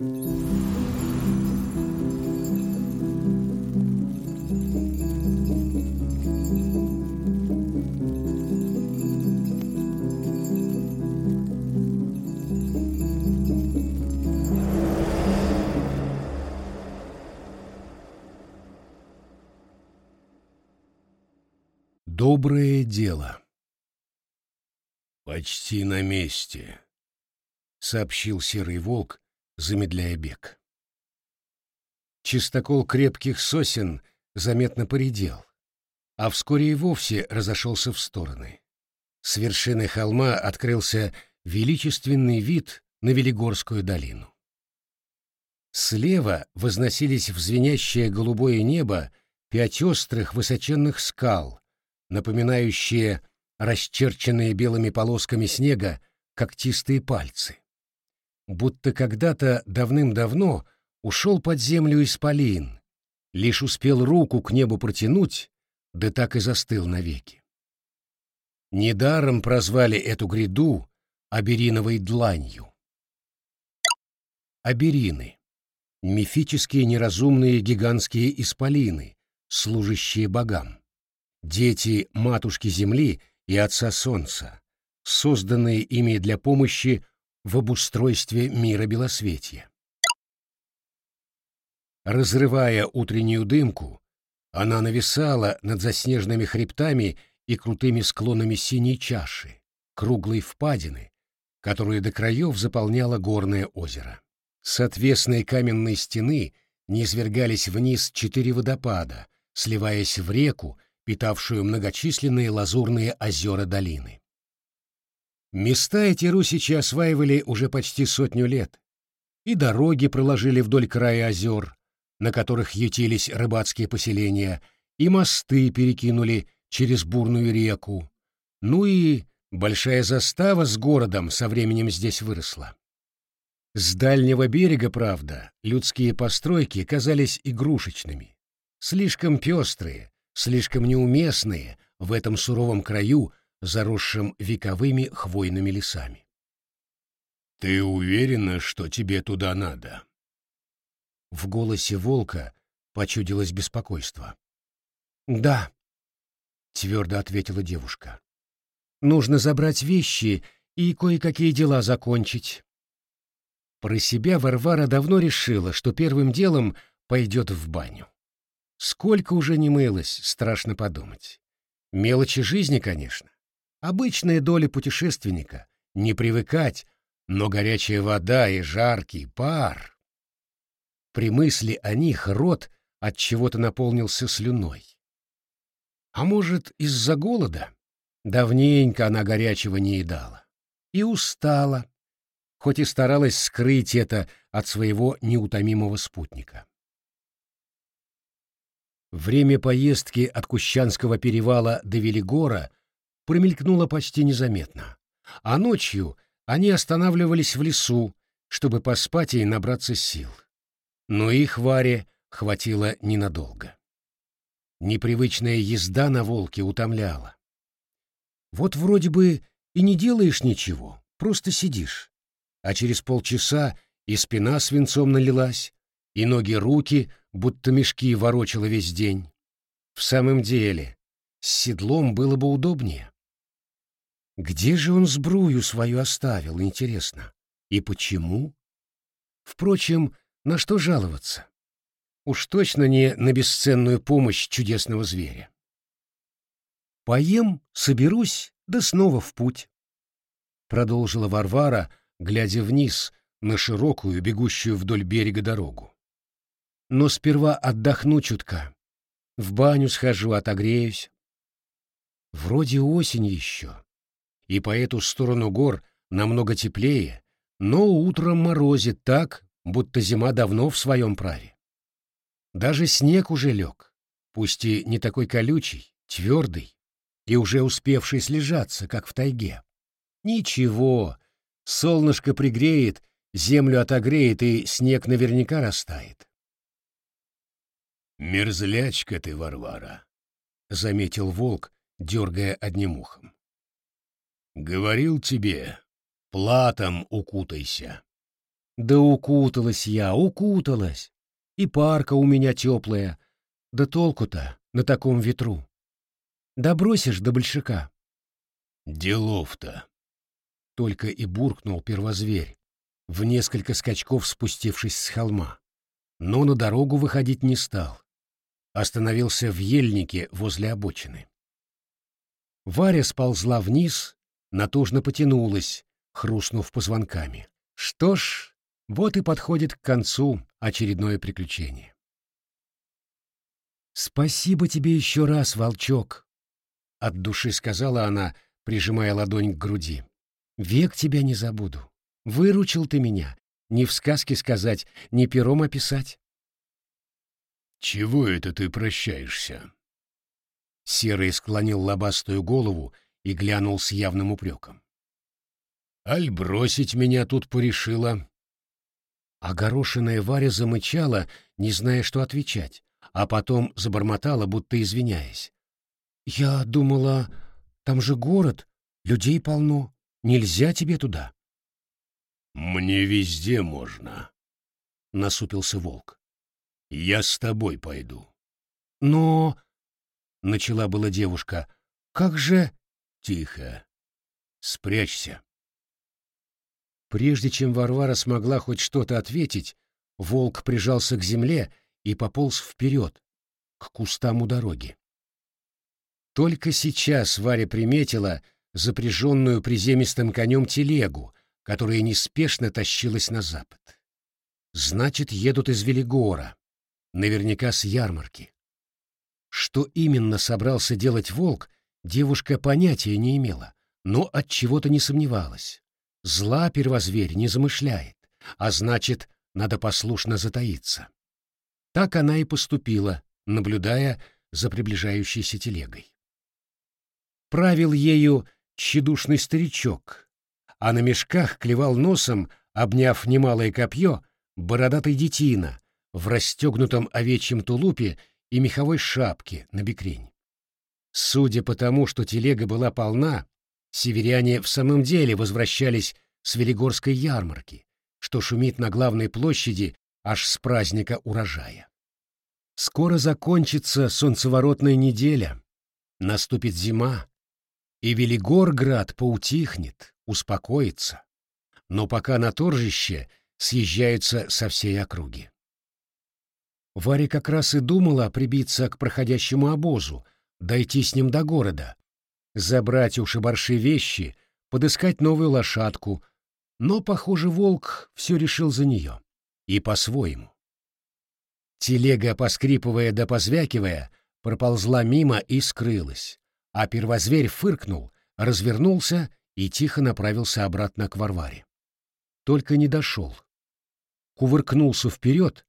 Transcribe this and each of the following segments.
Доброе дело. Почти на месте, сообщил серый волк, замедляя бег. Чистокол крепких сосен заметно поредел, а вскоре и вовсе разошелся в стороны. С вершины холма открылся величественный вид на Велигорскую долину. Слева возносились в звенящее голубое небо пять острых высоченных скал, напоминающие расчерченные белыми полосками снега когтистые пальцы. Будто когда-то давным-давно ушел под землю исполин, лишь успел руку к небу протянуть, да так и застыл навеки. Недаром прозвали эту гряду Абериновой дланью. Аберины — мифические неразумные гигантские исполины, служащие богам дети матушки Земли и Отца Солнца, созданные ими для помощи в обустройстве мира Белосветья. Разрывая утреннюю дымку, она нависала над заснеженными хребтами и крутыми склонами синей чаши, круглой впадины, которую до краев заполняло горное озеро. С отвесной каменной стены низвергались вниз четыре водопада, сливаясь в реку питавшую многочисленные лазурные озера долины. Места эти русичи осваивали уже почти сотню лет, и дороги проложили вдоль края озер, на которых ютились рыбацкие поселения, и мосты перекинули через бурную реку, ну и большая застава с городом со временем здесь выросла. С дальнего берега, правда, людские постройки казались игрушечными, слишком пестрые, слишком неуместные в этом суровом краю, заросшем вековыми хвойными лесами. «Ты уверена, что тебе туда надо?» В голосе волка почудилось беспокойство. «Да», — твердо ответила девушка. «Нужно забрать вещи и кое-какие дела закончить». Про себя Варвара давно решила, что первым делом пойдет в баню. Сколько уже не мылась, страшно подумать. Мелочи жизни, конечно. Обычная доля путешественника. Не привыкать, но горячая вода и жаркий пар. При мысли о них рот от чего-то наполнился слюной. А может, из-за голода? Давненько она горячего не едала. И устала, хоть и старалась скрыть это от своего неутомимого спутника. Время поездки от Кущанского перевала до Велигора промелькнуло почти незаметно, а ночью они останавливались в лесу, чтобы поспать и набраться сил. Но их Варе хватило ненадолго. Непривычная езда на волке утомляла. Вот вроде бы и не делаешь ничего, просто сидишь, а через полчаса и спина свинцом налилась, и ноги-руки будто мешки ворочала весь день. В самом деле, с седлом было бы удобнее. Где же он сбрую свою оставил, интересно? И почему? Впрочем, на что жаловаться? Уж точно не на бесценную помощь чудесного зверя. «Поем, соберусь, да снова в путь», — продолжила Варвара, глядя вниз на широкую, бегущую вдоль берега дорогу. Но сперва отдохну чутка. В баню схожу, отогреюсь. Вроде осень еще, и по эту сторону гор намного теплее, но утром морозит так, будто зима давно в своем праве. Даже снег уже лег, пусть и не такой колючий, твердый, и уже успевший слежаться, как в тайге. Ничего, солнышко пригреет, землю отогреет, и снег наверняка растает. «Мерзлячка ты, Варвара», — заметил волк, дергая одним ухом. «Говорил тебе, платом укутайся». Да укуталась я, укуталась. И парка у меня теплая. Да толку-то на таком ветру. Да бросишь до большака. Делов-то. Только и буркнул первозверь, в несколько скачков спустившись с холма. Но на дорогу выходить не стал. Остановился в ельнике возле обочины. Варя сползла вниз, натужно потянулась, хрустнув позвонками. Что ж, вот и подходит к концу очередное приключение. «Спасибо тебе еще раз, волчок!» — от души сказала она, прижимая ладонь к груди. «Век тебя не забуду. Выручил ты меня. Ни в сказке сказать, ни пером описать». «Чего это ты прощаешься?» Серый склонил лобастую голову и глянул с явным упреком. «Аль бросить меня тут порешила?» Огорошенная Варя замычала, не зная, что отвечать, а потом забормотала, будто извиняясь. «Я думала, там же город, людей полно, нельзя тебе туда». «Мне везде можно», — насупился волк. «Я с тобой пойду». «Но...» — начала была девушка. «Как же...» «Тихо. Спрячься». Прежде чем Варвара смогла хоть что-то ответить, волк прижался к земле и пополз вперед, к кустам у дороги. Только сейчас Варя приметила запряженную приземистым конем телегу, которая неспешно тащилась на запад. Значит, едут из Велигора, наверняка с ярмарки. Что именно собрался делать волк, девушка понятия не имела, но от чего-то не сомневалась. Зла первозверь не замышляет, а значит, надо послушно затаиться. Так она и поступила, наблюдая за приближающейся телегой. Правил ею тщедушный старичок, а на мешках клевал носом, обняв немалое копье, бородатый детина в расстегнутом овечьем тулупе и меховой шапке на бекрень. Судя по тому, что телега была полна, Северяне в самом деле возвращались с Велигорской ярмарки, что шумит на главной площади аж с праздника урожая. Скоро закончится солнцеворотная неделя, наступит зима, и Велигорград поутихнет, успокоится. Но пока на торжище съезжаются со всей округи. Варя как раз и думала прибиться к проходящему обозу, дойти с ним до города, забрать у шибарши вещи, подыскать новую лошадку, но, похоже, волк все решил за нее. И по-своему. Телега, поскрипывая да позвякивая, проползла мимо и скрылась, а первозверь фыркнул, развернулся и тихо направился обратно к Варваре. Только не дошел. Кувыркнулся вперед,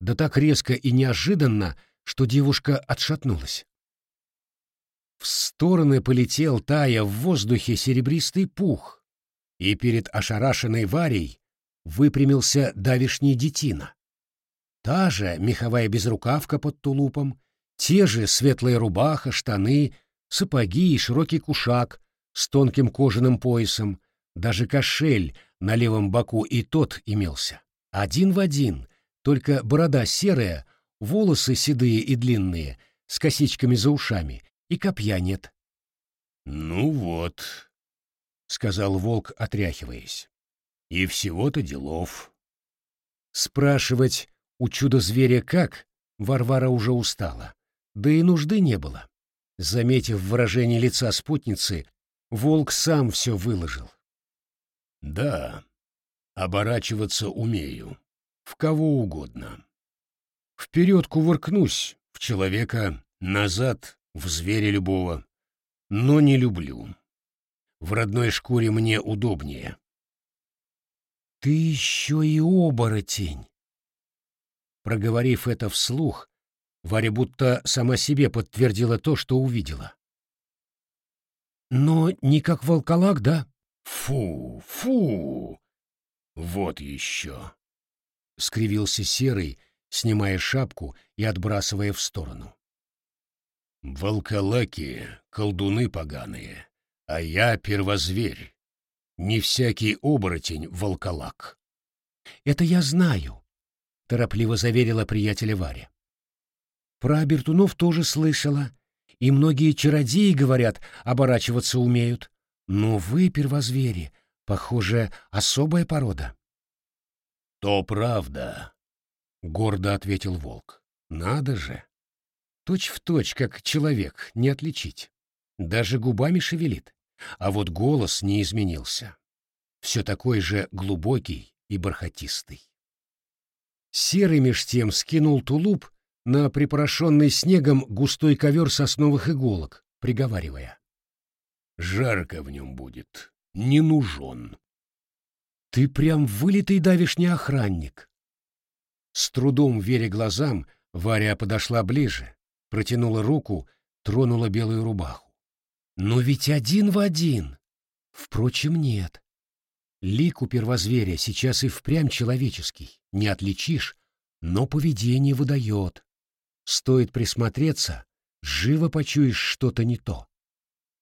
да так резко и неожиданно, что девушка отшатнулась. В стороны полетел, тая в воздухе, серебристый пух, и перед ошарашенной Варей выпрямился давишний детина. Та же меховая безрукавка под тулупом, те же светлая рубаха, штаны, сапоги и широкий кушак с тонким кожаным поясом, даже кошель на левом боку и тот имелся. Один в один, только борода серая, волосы седые и длинные, с косичками за ушами, и копья нет. — Ну вот, — сказал волк, отряхиваясь, — и всего-то делов. Спрашивать у чудо-зверя как, Варвара уже устала, да и нужды не было. Заметив выражение лица спутницы, волк сам все выложил. — Да, оборачиваться умею, в кого угодно. Вперед кувыркнусь, в человека, назад в зверя любого, но не люблю. В родной шкуре мне удобнее. «Ты еще и оборотень!» Проговорив это вслух, Варя будто сама себе подтвердила то, что увидела. «Но не как волколак, да?» «Фу, фу! Вот еще!» — скривился Серый, снимая шапку и отбрасывая в сторону. Волколаки — колдуны поганые, а я первозверь. Не всякий оборотень — волколак. Это я знаю, — торопливо заверила приятеля Варя. Про Абертунов тоже слышала, и многие чародеи, говорят, оборачиваться умеют. Но вы, первозвери, похоже, особая порода. — То правда, — гордо ответил волк. — Надо же. Точь в точь, как человек, не отличить. Даже губами шевелит. А вот голос не изменился. Все такой же глубокий и бархатистый. Серый меж тем скинул тулуп на припорошенный снегом густой ковер сосновых иголок, приговаривая. «Жарко в нем будет, не нужен». «Ты прям вылитый давишний охранник». С трудом веря глазам, Варя подошла ближе, протянула руку, тронула белую рубаху. «Но ведь один в один!» Впрочем, нет. Лик у первозверя сейчас и впрямь человеческий, не отличишь, но поведение выдает. Стоит присмотреться, живо почуешь что-то не то.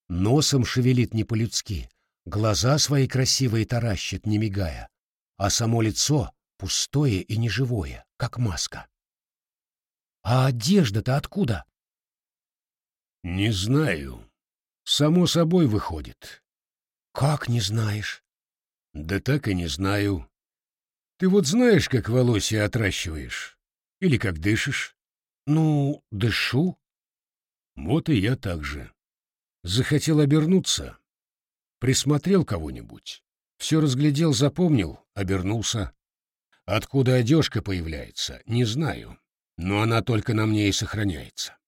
Носом шевелит не по-людски, глаза свои красивые таращит, не мигая, а само лицо пустое и неживое, как маска. А одежда-то откуда? Не знаю. Само собой выходит. Как не знаешь? Да так и не знаю. Ты вот знаешь, как волосы отращиваешь? Или как дышишь? Ну, дышу. Вот и я так же. Захотел обернуться. Присмотрел кого-нибудь. Все разглядел, запомнил, обернулся. Откуда одежка появляется, не знаю, но она только на мне и сохраняется.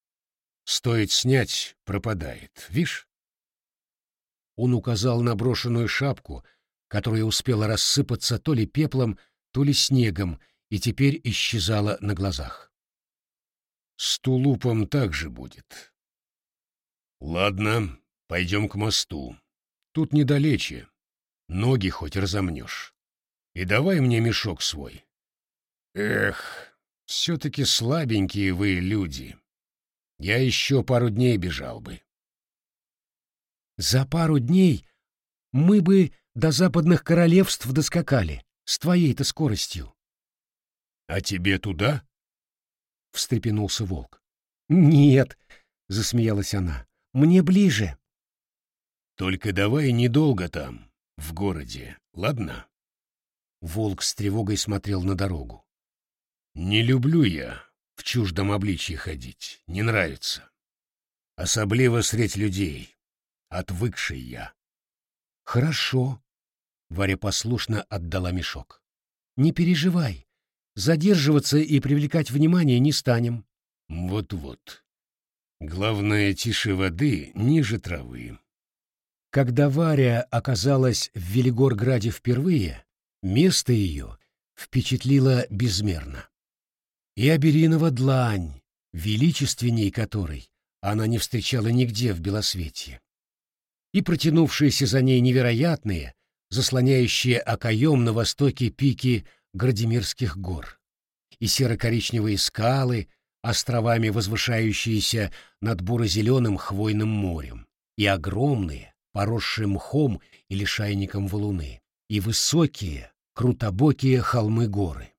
Стоит снять, пропадает, вишь? Он указал на брошенную шапку, которая успела рассыпаться то ли пеплом, то ли снегом, и теперь исчезала на глазах. С тулупом так же будет. Ладно, пойдем к мосту. Тут недалече. Ноги хоть разомнешь. И давай мне мешок свой. Эх, все-таки слабенькие вы люди. Я еще пару дней бежал бы. За пару дней мы бы до западных королевств доскакали, с твоей-то скоростью. — А тебе туда? — встрепенулся волк. «Нет», — засмеялась она, — «мне ближе». «Только давай недолго там, в городе, ладно?» Волк с тревогой смотрел на дорогу. «Не люблю я в чуждом обличье ходить, не нравится. Особливо средь людей, отвыкший я». «Хорошо», — Варя послушно отдала мешок. «Не переживай, Задерживаться и привлекать внимание не станем. Вот-вот. Главное, тише воды, ниже травы. Когда Варя оказалась в Велигорграде впервые, место ее впечатлило безмерно. И Аберинова длань, величественней которой она не встречала нигде в Белосветье, и протянувшиеся за ней невероятные, заслоняющие окоем на востоке пики Градимирских гор, и серо-коричневые скалы, островами возвышающиеся над буро-зеленым хвойным морем, и огромные, поросшие мхом или шайником валуны, и высокие, крутобокие холмы-горы.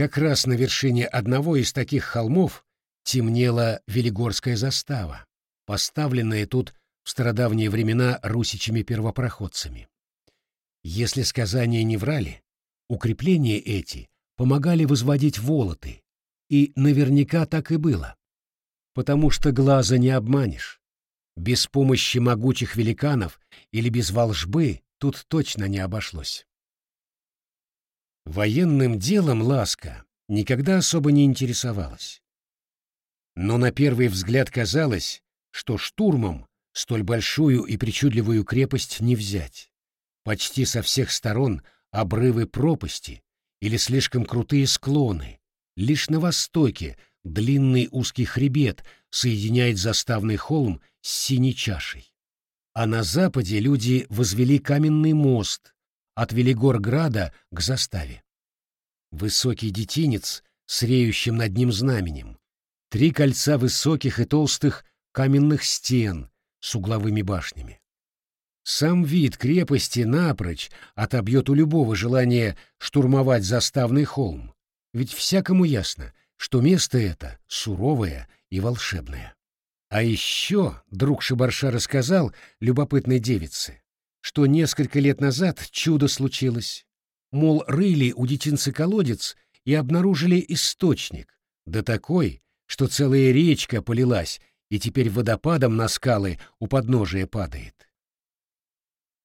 Как раз на вершине одного из таких холмов темнела Велигорская застава, поставленная тут в стародавние времена русичами-первопроходцами. Если сказания не врали, Укрепления эти помогали возводить волоты, и наверняка так и было. Потому что глаза не обманешь. Без помощи могучих великанов или без волжбы тут точно не обошлось. Военным делом Ласка никогда особо не интересовалась. Но на первый взгляд казалось, что штурмом столь большую и причудливую крепость не взять. Почти со всех сторон – обрывы пропасти или слишком крутые склоны. Лишь на востоке длинный узкий хребет соединяет заставный холм с синей чашей. А на западе люди возвели каменный мост от Велигорграда к заставе. Высокий детинец с реющим над ним знаменем, три кольца высоких и толстых каменных стен с угловыми башнями. Сам вид крепости напрочь отобьет у любого желания штурмовать заставный холм, ведь всякому ясно, что место это суровое и волшебное. А еще друг Шибарша рассказал любопытной девице, что несколько лет назад чудо случилось. Мол, рыли у детинцы колодец и обнаружили источник, да такой, что целая речка полилась и теперь водопадом на скалы у подножия падает.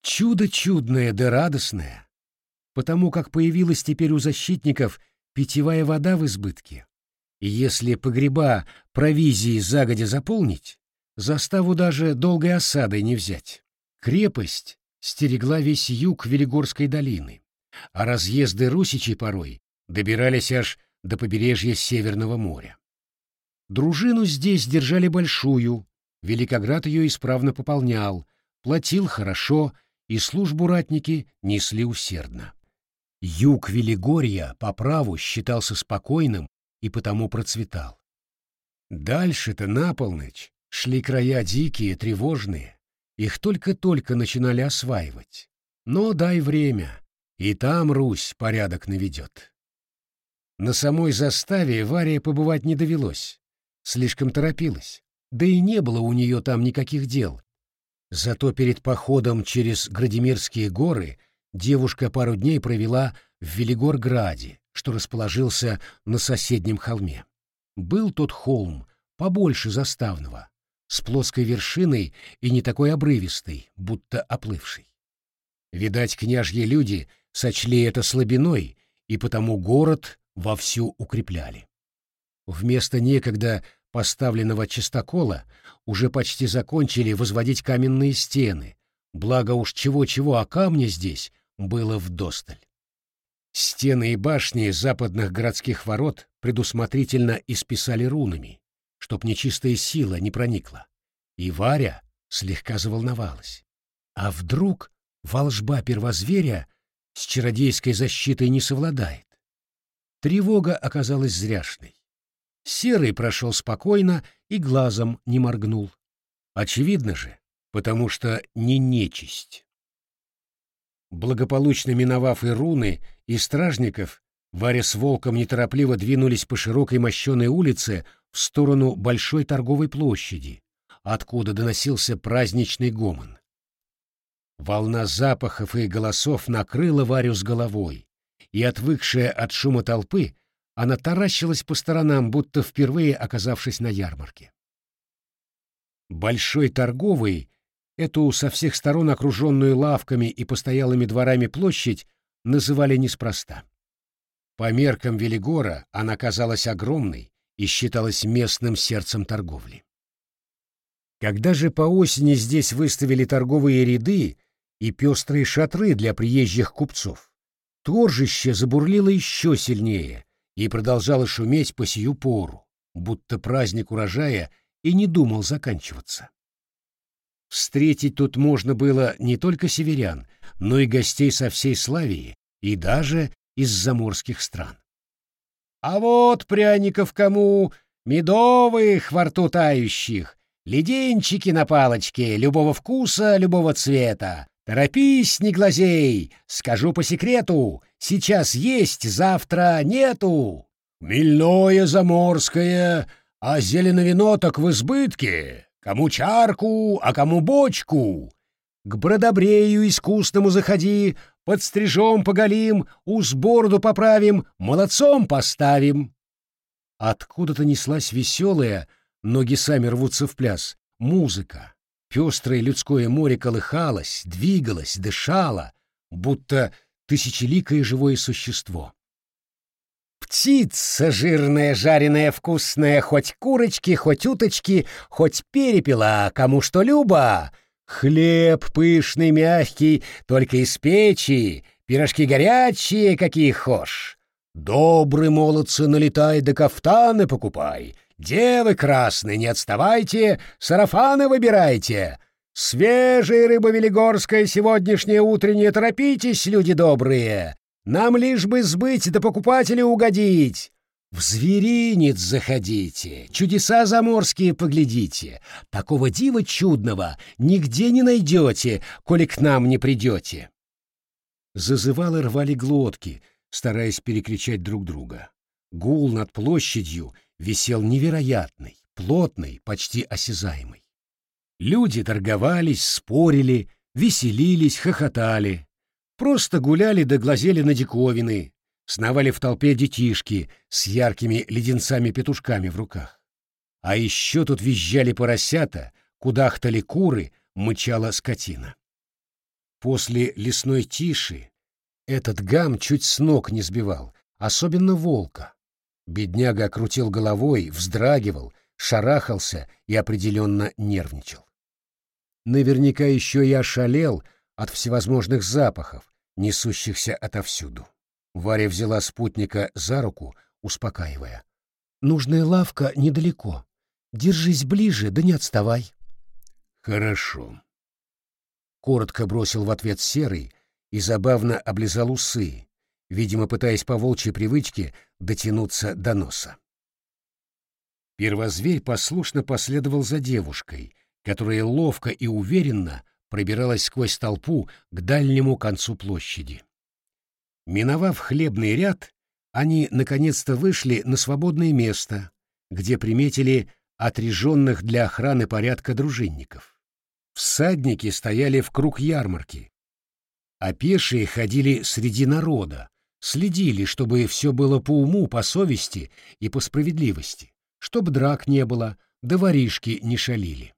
Чудо чудное да радостное, потому как появилась теперь у защитников питьевая вода в избытке. И если погреба провизии загодя заполнить, заставу даже долгой осадой не взять. Крепость стерегла весь юг Велигорской долины, а разъезды русичей порой добирались аж до побережья Северного моря. Дружину здесь держали большую, Великоград ее исправно пополнял, платил хорошо и службу ратники несли усердно. Юг Велигорья по праву считался спокойным и потому процветал. Дальше-то на полночь шли края дикие, тревожные, их только-только начинали осваивать. Но дай время, и там Русь порядок наведет. На самой заставе Варя побывать не довелось, слишком торопилась, да и не было у нее там никаких дел, Зато перед походом через Градимирские горы девушка пару дней провела в Велигорграде, что расположился на соседнем холме. Был тот холм побольше заставного, с плоской вершиной и не такой обрывистой, будто оплывший. Видать, княжьи люди сочли это слабиной, и потому город вовсю укрепляли. Вместо некогда поставленного чистокола уже почти закончили возводить каменные стены, благо уж чего-чего, а камня здесь было вдосталь. Стены и башни западных городских ворот предусмотрительно исписали рунами, чтоб нечистая сила не проникла. И Варя слегка заволновалась. А вдруг волжба первозверя с чародейской защитой не совладает? Тревога оказалась зряшной. Серый прошел спокойно и глазом не моргнул. Очевидно же, потому что не нечисть. Благополучно миновав и руны, и стражников, Варя с волком неторопливо двинулись по широкой мощеной улице в сторону большой торговой площади, откуда доносился праздничный гомон. Волна запахов и голосов накрыла Варю с головой, и, отвыкшая от шума толпы, она таращилась по сторонам, будто впервые оказавшись на ярмарке. Большой торговый, эту со всех сторон окруженную лавками и постоялыми дворами площадь, называли неспроста. По меркам Велигора она казалась огромной и считалась местным сердцем торговли. Когда же по осени здесь выставили торговые ряды и пестрые шатры для приезжих купцов, торжище забурлило еще сильнее, и продолжала шуметь по сию пору, будто праздник урожая и не думал заканчиваться. Встретить тут можно было не только северян, но и гостей со всей Славии и даже из заморских стран. А вот пряников кому, медовых во рту тающих, леденчики на палочке любого вкуса, любого цвета, Торопись, не глазей, скажу по секрету, сейчас есть, завтра нету. Мельное заморское, а зеленовино так в избытке, кому чарку, а кому бочку. К бродобрею искусному заходи, подстрижем поголим, уз бороду поправим, молодцом поставим. Откуда-то неслась веселая, ноги сами рвутся в пляс, музыка Пестрое людское море колыхалось, двигалось, дышало, будто тысячеликое живое существо. Птица жирная, жареная, вкусная, хоть курочки, хоть уточки, хоть перепела, кому что любо. Хлеб пышный, мягкий, только из печи, пирожки горячие, какие хошь. Добрый молодцы, налетай да кафтаны покупай, Девы красные, не отставайте, сарафаны выбирайте. Свежая рыба велигорская сегодняшняя утренняя, торопитесь, люди добрые. Нам лишь бы сбыть да покупателю угодить. В зверинец заходите, чудеса заморские поглядите. Такого дива чудного нигде не найдете, коли к нам не придете. Зазывалы рвали глотки, стараясь перекричать друг друга. Гул над площадью висел невероятный, плотный, почти осязаемый. Люди торговались, спорили, веселились, хохотали. Просто гуляли да глазели на диковины, сновали в толпе детишки с яркими леденцами-петушками в руках. А еще тут визжали поросята, кудахтали куры, мычала скотина. После лесной тиши этот гам чуть с ног не сбивал, особенно волка. Бедняга крутил головой, вздрагивал, шарахался и определенно нервничал. Наверняка еще и ошалел от всевозможных запахов, несущихся отовсюду. Варя взяла спутника за руку, успокаивая. «Нужная лавка недалеко. Держись ближе, да не отставай». «Хорошо», — коротко бросил в ответ Серый и забавно облизал усы, видимо, пытаясь по волчьей привычке дотянуться до носа. Первозверь послушно последовал за девушкой, которая ловко и уверенно пробиралась сквозь толпу к дальнему концу площади. Миновав хлебный ряд, они наконец-то вышли на свободное место, где приметили отреженных для охраны порядка дружинников. Всадники стояли в круг ярмарки, а пешие ходили среди народа, следили, чтобы все было по уму, по совести и по справедливости, чтобы драк не было, да воришки не шалили.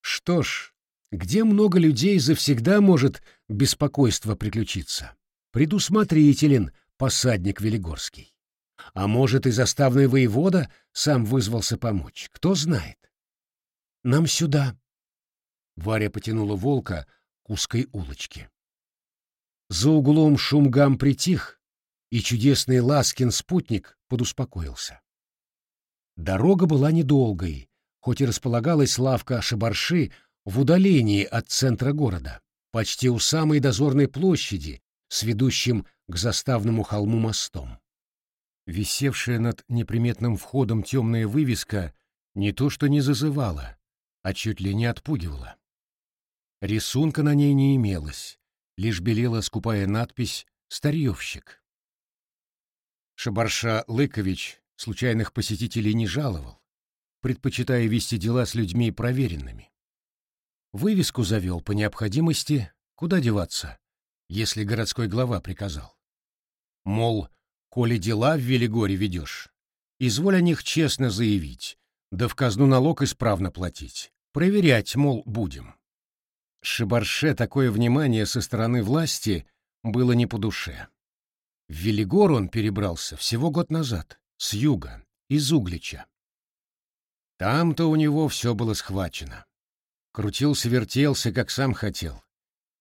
Что ж, где много людей завсегда может беспокойство приключиться. Предусмотрителен посадник Велигорский. А может, и заставный воевода сам вызвался помочь, кто знает. Нам сюда. Варя потянула волка к узкой улочке. За углом шум гам притих, и чудесный Ласкин спутник подуспокоился. Дорога была недолгой, хоть и располагалась лавка шабарши в удалении от центра города, почти у самой дозорной площади, с ведущим к заставному холму мостом. Висевшая над неприметным входом темная вывеска не то что не зазывала, а чуть ли не отпугивала. Рисунка на ней не имелось, лишь белела скупая надпись «Старьевщик». Шабарша Лыкович случайных посетителей не жаловал, предпочитая вести дела с людьми проверенными. Вывеску завел по необходимости, куда деваться, если городской глава приказал. Мол, коли дела в Велигоре ведешь, изволь о них честно заявить, да в казну налог исправно платить, проверять, мол, будем. Шибарше такое внимание со стороны власти было не по душе. В Велигор он перебрался всего год назад, с юга, из Углича. Там-то у него все было схвачено. Крутился-вертелся, как сам хотел,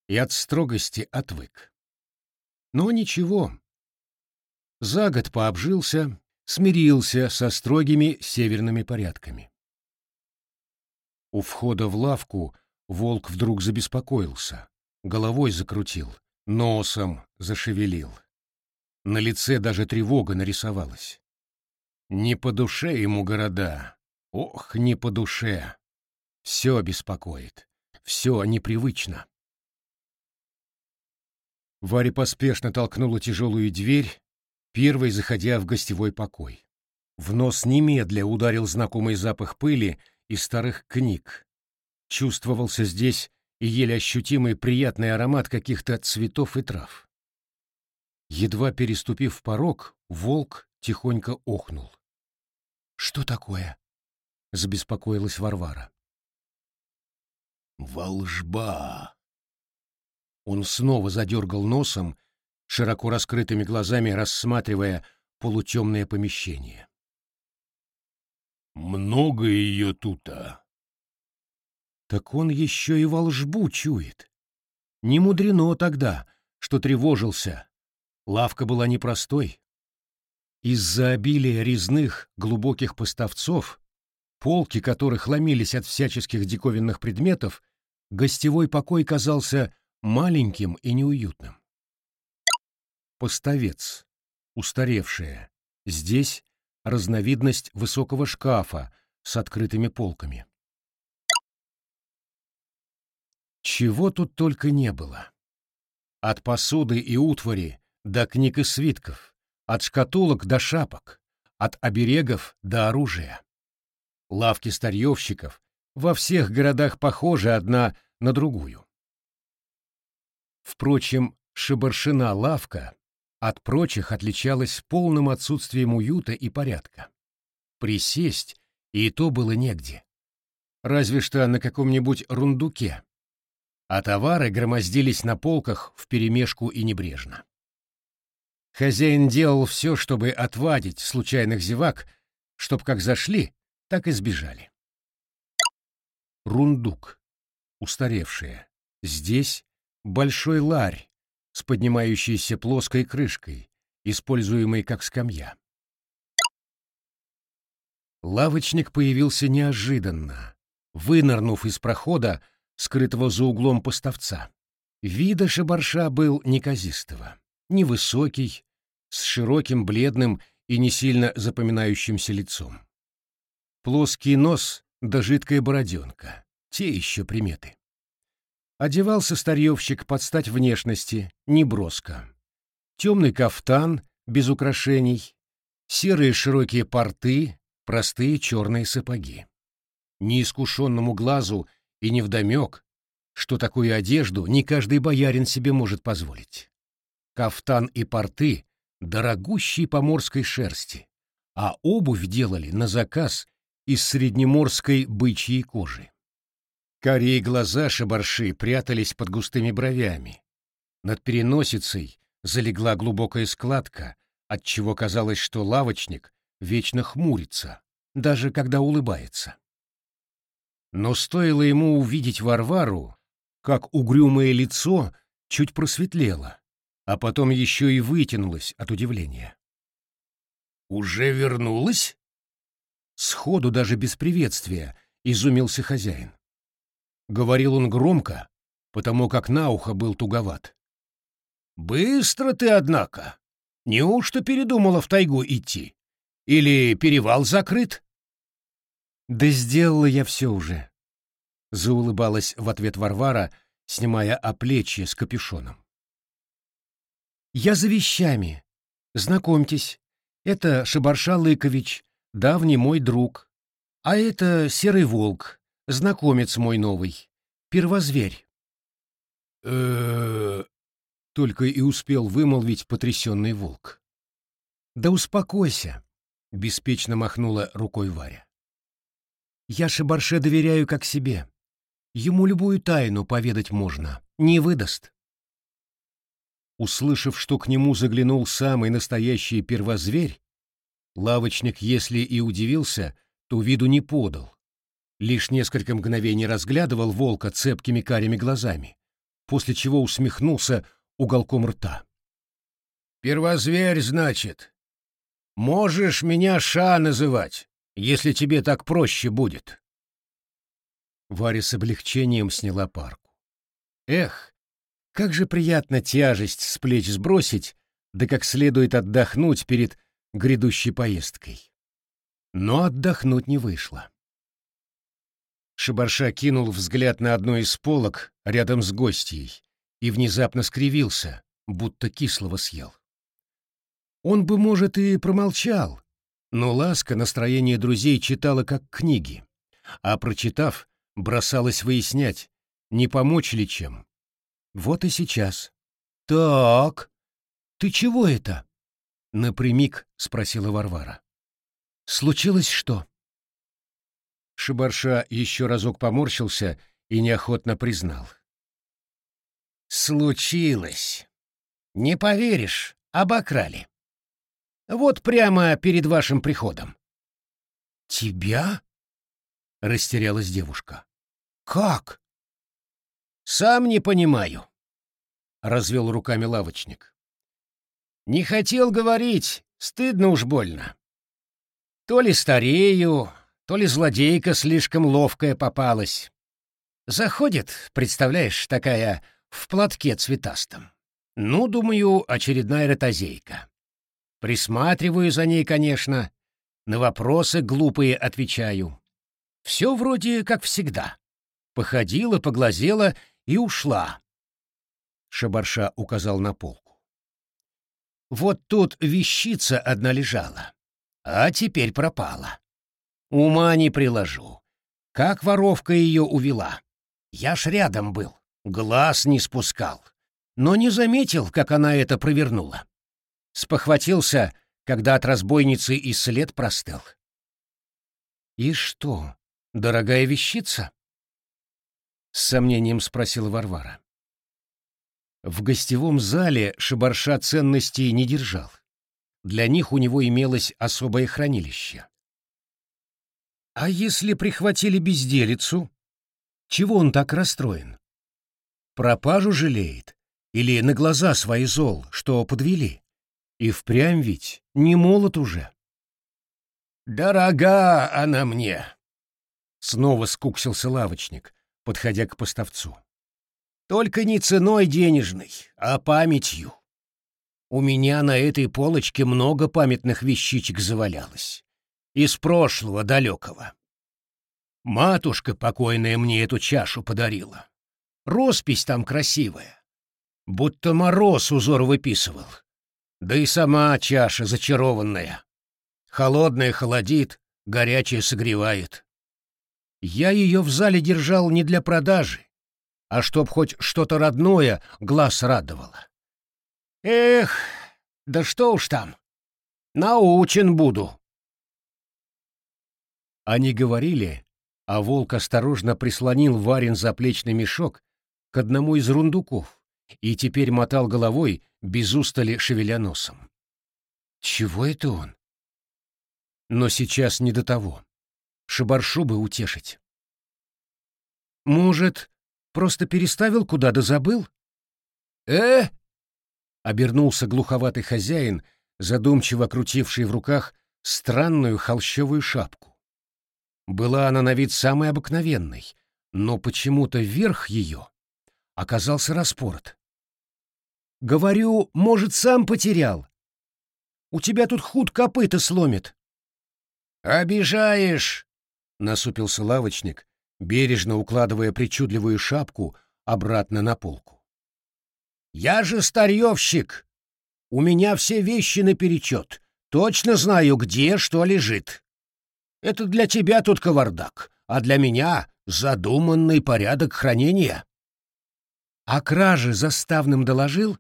и от строгости отвык. Но ничего. За год пообжился, смирился со строгими северными порядками. У входа в лавку Волк вдруг забеспокоился, головой закрутил, носом зашевелил. На лице даже тревога нарисовалась. Не по душе ему города, ох, не по душе. Все беспокоит, все непривычно. Варя поспешно толкнула тяжелую дверь, первой заходя в гостевой покой. В нос немедля ударил знакомый запах пыли и старых книг, чувствовался здесь и еле ощутимый приятный аромат каких-то цветов и трав. Едва переступив порог, волк тихонько охнул. «Что такое?» — забеспокоилась Варвара. «Волжба!» Он снова задергал носом, широко раскрытыми глазами рассматривая полутемное помещение. «Много ее тут-а?» Так он еще и волжбу чует. Не мудрено тогда, что тревожился. Лавка была непростой. Из-за обилия резных, глубоких поставцов, полки которых ломились от всяческих диковинных предметов, гостевой покой казался маленьким и неуютным. Поставец, устаревшее, Здесь разновидность высокого шкафа с открытыми полками. Чего тут только не было. От посуды и утвари до книг и свитков, от шкатулок до шапок, от оберегов до оружия. Лавки старьевщиков во всех городах похожи одна на другую. Впрочем, Шибаршина лавка от прочих отличалась полным отсутствием уюта и порядка. Присесть и то было негде. Разве что на каком-нибудь рундуке. А товары громоздились на полках вперемешку и небрежно. Хозяин делал все, чтобы отвадить случайных зевак, чтоб как зашли, так и сбежали. Рундук. Устаревшая. Здесь большой ларь с поднимающейся плоской крышкой, используемой как скамья. Лавочник появился неожиданно, вынырнув из прохода, скрытого за углом поставца. Вида шабарша был неказистого, невысокий, с широким, бледным и не сильно запоминающимся лицом. Плоский нос да жидкая бороденка — те еще приметы. Одевался старьевщик под стать внешности, неброско. Темный кафтан, без украшений, серые широкие порты, простые черные сапоги. Неискушенному глазу и невдомек, что такую одежду не каждый боярин себе может позволить. Кафтан и порты — дорогущие поморской шерсти, а обувь делали на заказ из среднеморской бычьей кожи. Карие глаза шабарши прятались под густыми бровями. Над переносицей залегла глубокая складка, отчего казалось, что лавочник вечно хмурится, даже когда улыбается. Но стоило ему увидеть Варвару, как угрюмое лицо чуть просветлело, а потом еще и вытянулось от удивления. «Уже вернулась?» Сходу даже без приветствия изумился хозяин. Говорил он громко, потому как на ухо был туговат. «Быстро ты, однако! Неужто передумала в тайгу идти? Или перевал закрыт?» «Да сделала я все уже», — заулыбалась в ответ Варвара, снимая оплечье с капюшоном. «Я за вещами. Знакомьтесь, это Шабарша Лыкович, давний мой друг. А это Серый Волк, Знакомец мой новый. Первозверь. э Только и успел вымолвить потрясенный волк. «Да успокойся», — беспечно махнула рукой Варя. «Я Шибарше доверяю как себе. Ему любую тайну поведать можно, не выдаст». Услышав, что к нему заглянул самый настоящий первозверь, лавочник, если и удивился, то виду не подал, лишь несколько мгновений разглядывал волка цепкими карими глазами, после чего усмехнулся уголком рта. «Первозверь, значит. Можешь меня Ша называть, если тебе так проще будет». Варя с облегчением сняла парку. Эх, как же приятно тяжесть с плеч сбросить, да как следует отдохнуть перед грядущей поездкой. Но отдохнуть не вышло. Шибарша кинул взгляд на одну из полок рядом с гостьей и внезапно скривился, будто кислого съел. Он бы, может, и промолчал, но ласка настроение друзей читала как книги, а, прочитав, бросалась выяснять, не помочь ли чем. Вот и сейчас. «Так, ты чего это?» — напрямик спросила Варвара. «Случилось что?» Шибарша еще разок поморщился и неохотно признал. «Случилось. Не поверишь, обокрали. Вот прямо перед вашим приходом». «Тебя?» — растерялась девушка. «Как?» «Сам не понимаю», — развел руками лавочник. «Не хотел говорить, стыдно уж больно. То ли старею, то ли злодейка слишком ловкая попалась. Заходит, представляешь, такая в платке цветастом. Ну, думаю, очередная ротозейка. Присматриваю за ней, конечно. На вопросы глупые отвечаю. Все вроде как всегда. Походила, поглазела и ушла. Шабарша указал на полку. Вот тут вещица одна лежала, а теперь пропала. Ума не приложу. Как воровка ее увела? Я ж рядом был, глаз не спускал, но не заметил, как она это провернула. Спохватился, когда от разбойницы и след простыл. «И что, дорогая вещица?» — с сомнением спросила Варвара. В гостевом зале Шабарша ценностей не держал. Для них у него имелось особое хранилище. А если прихватили безделицу? Чего он так расстроен? Пропажу жалеет? Или на глаза свои зол, что подвели? И впрямь ведь не молод уже. «Дорога она мне!» Снова скуксился лавочник, подходя к поставцу. «Только не ценой денежной, а памятью. У меня на этой полочке много памятных вещичек завалялось из прошлого далекого. Матушка покойная мне эту чашу подарила. Роспись там красивая, будто мороз узор выписывал. Да и сама чаша зачарованная. Холодная холодит, горячая согревает. Я ее в зале держал не для продажи, а чтоб хоть что-то родное глаз радовало. Эх, да что уж там, научен буду. Они говорили, а волк осторожно прислонил Варин заплечный мешок к одному из рундуков и теперь мотал головой, без устали шевеля носом. Чего это он? Но сейчас не до того. Шабаршу бы утешить. Может, просто переставил куда да забыл? Э? Обернулся глуховатый хозяин, задумчиво крутивший в руках странную холщовую шапку. Была она на вид самой обыкновенной, но почему-то верх ее оказался распорот. «Говорю, может, сам потерял? У тебя тут худ копыта сломит». «Обижаешь!» — насупился лавочник, бережно укладывая причудливую шапку обратно на полку. «Я же старьевщик! У меня все вещи наперечет, точно знаю, где что лежит. Это для тебя тут кавардак, а для меня задуманный порядок хранения. А кражи заставным доложил?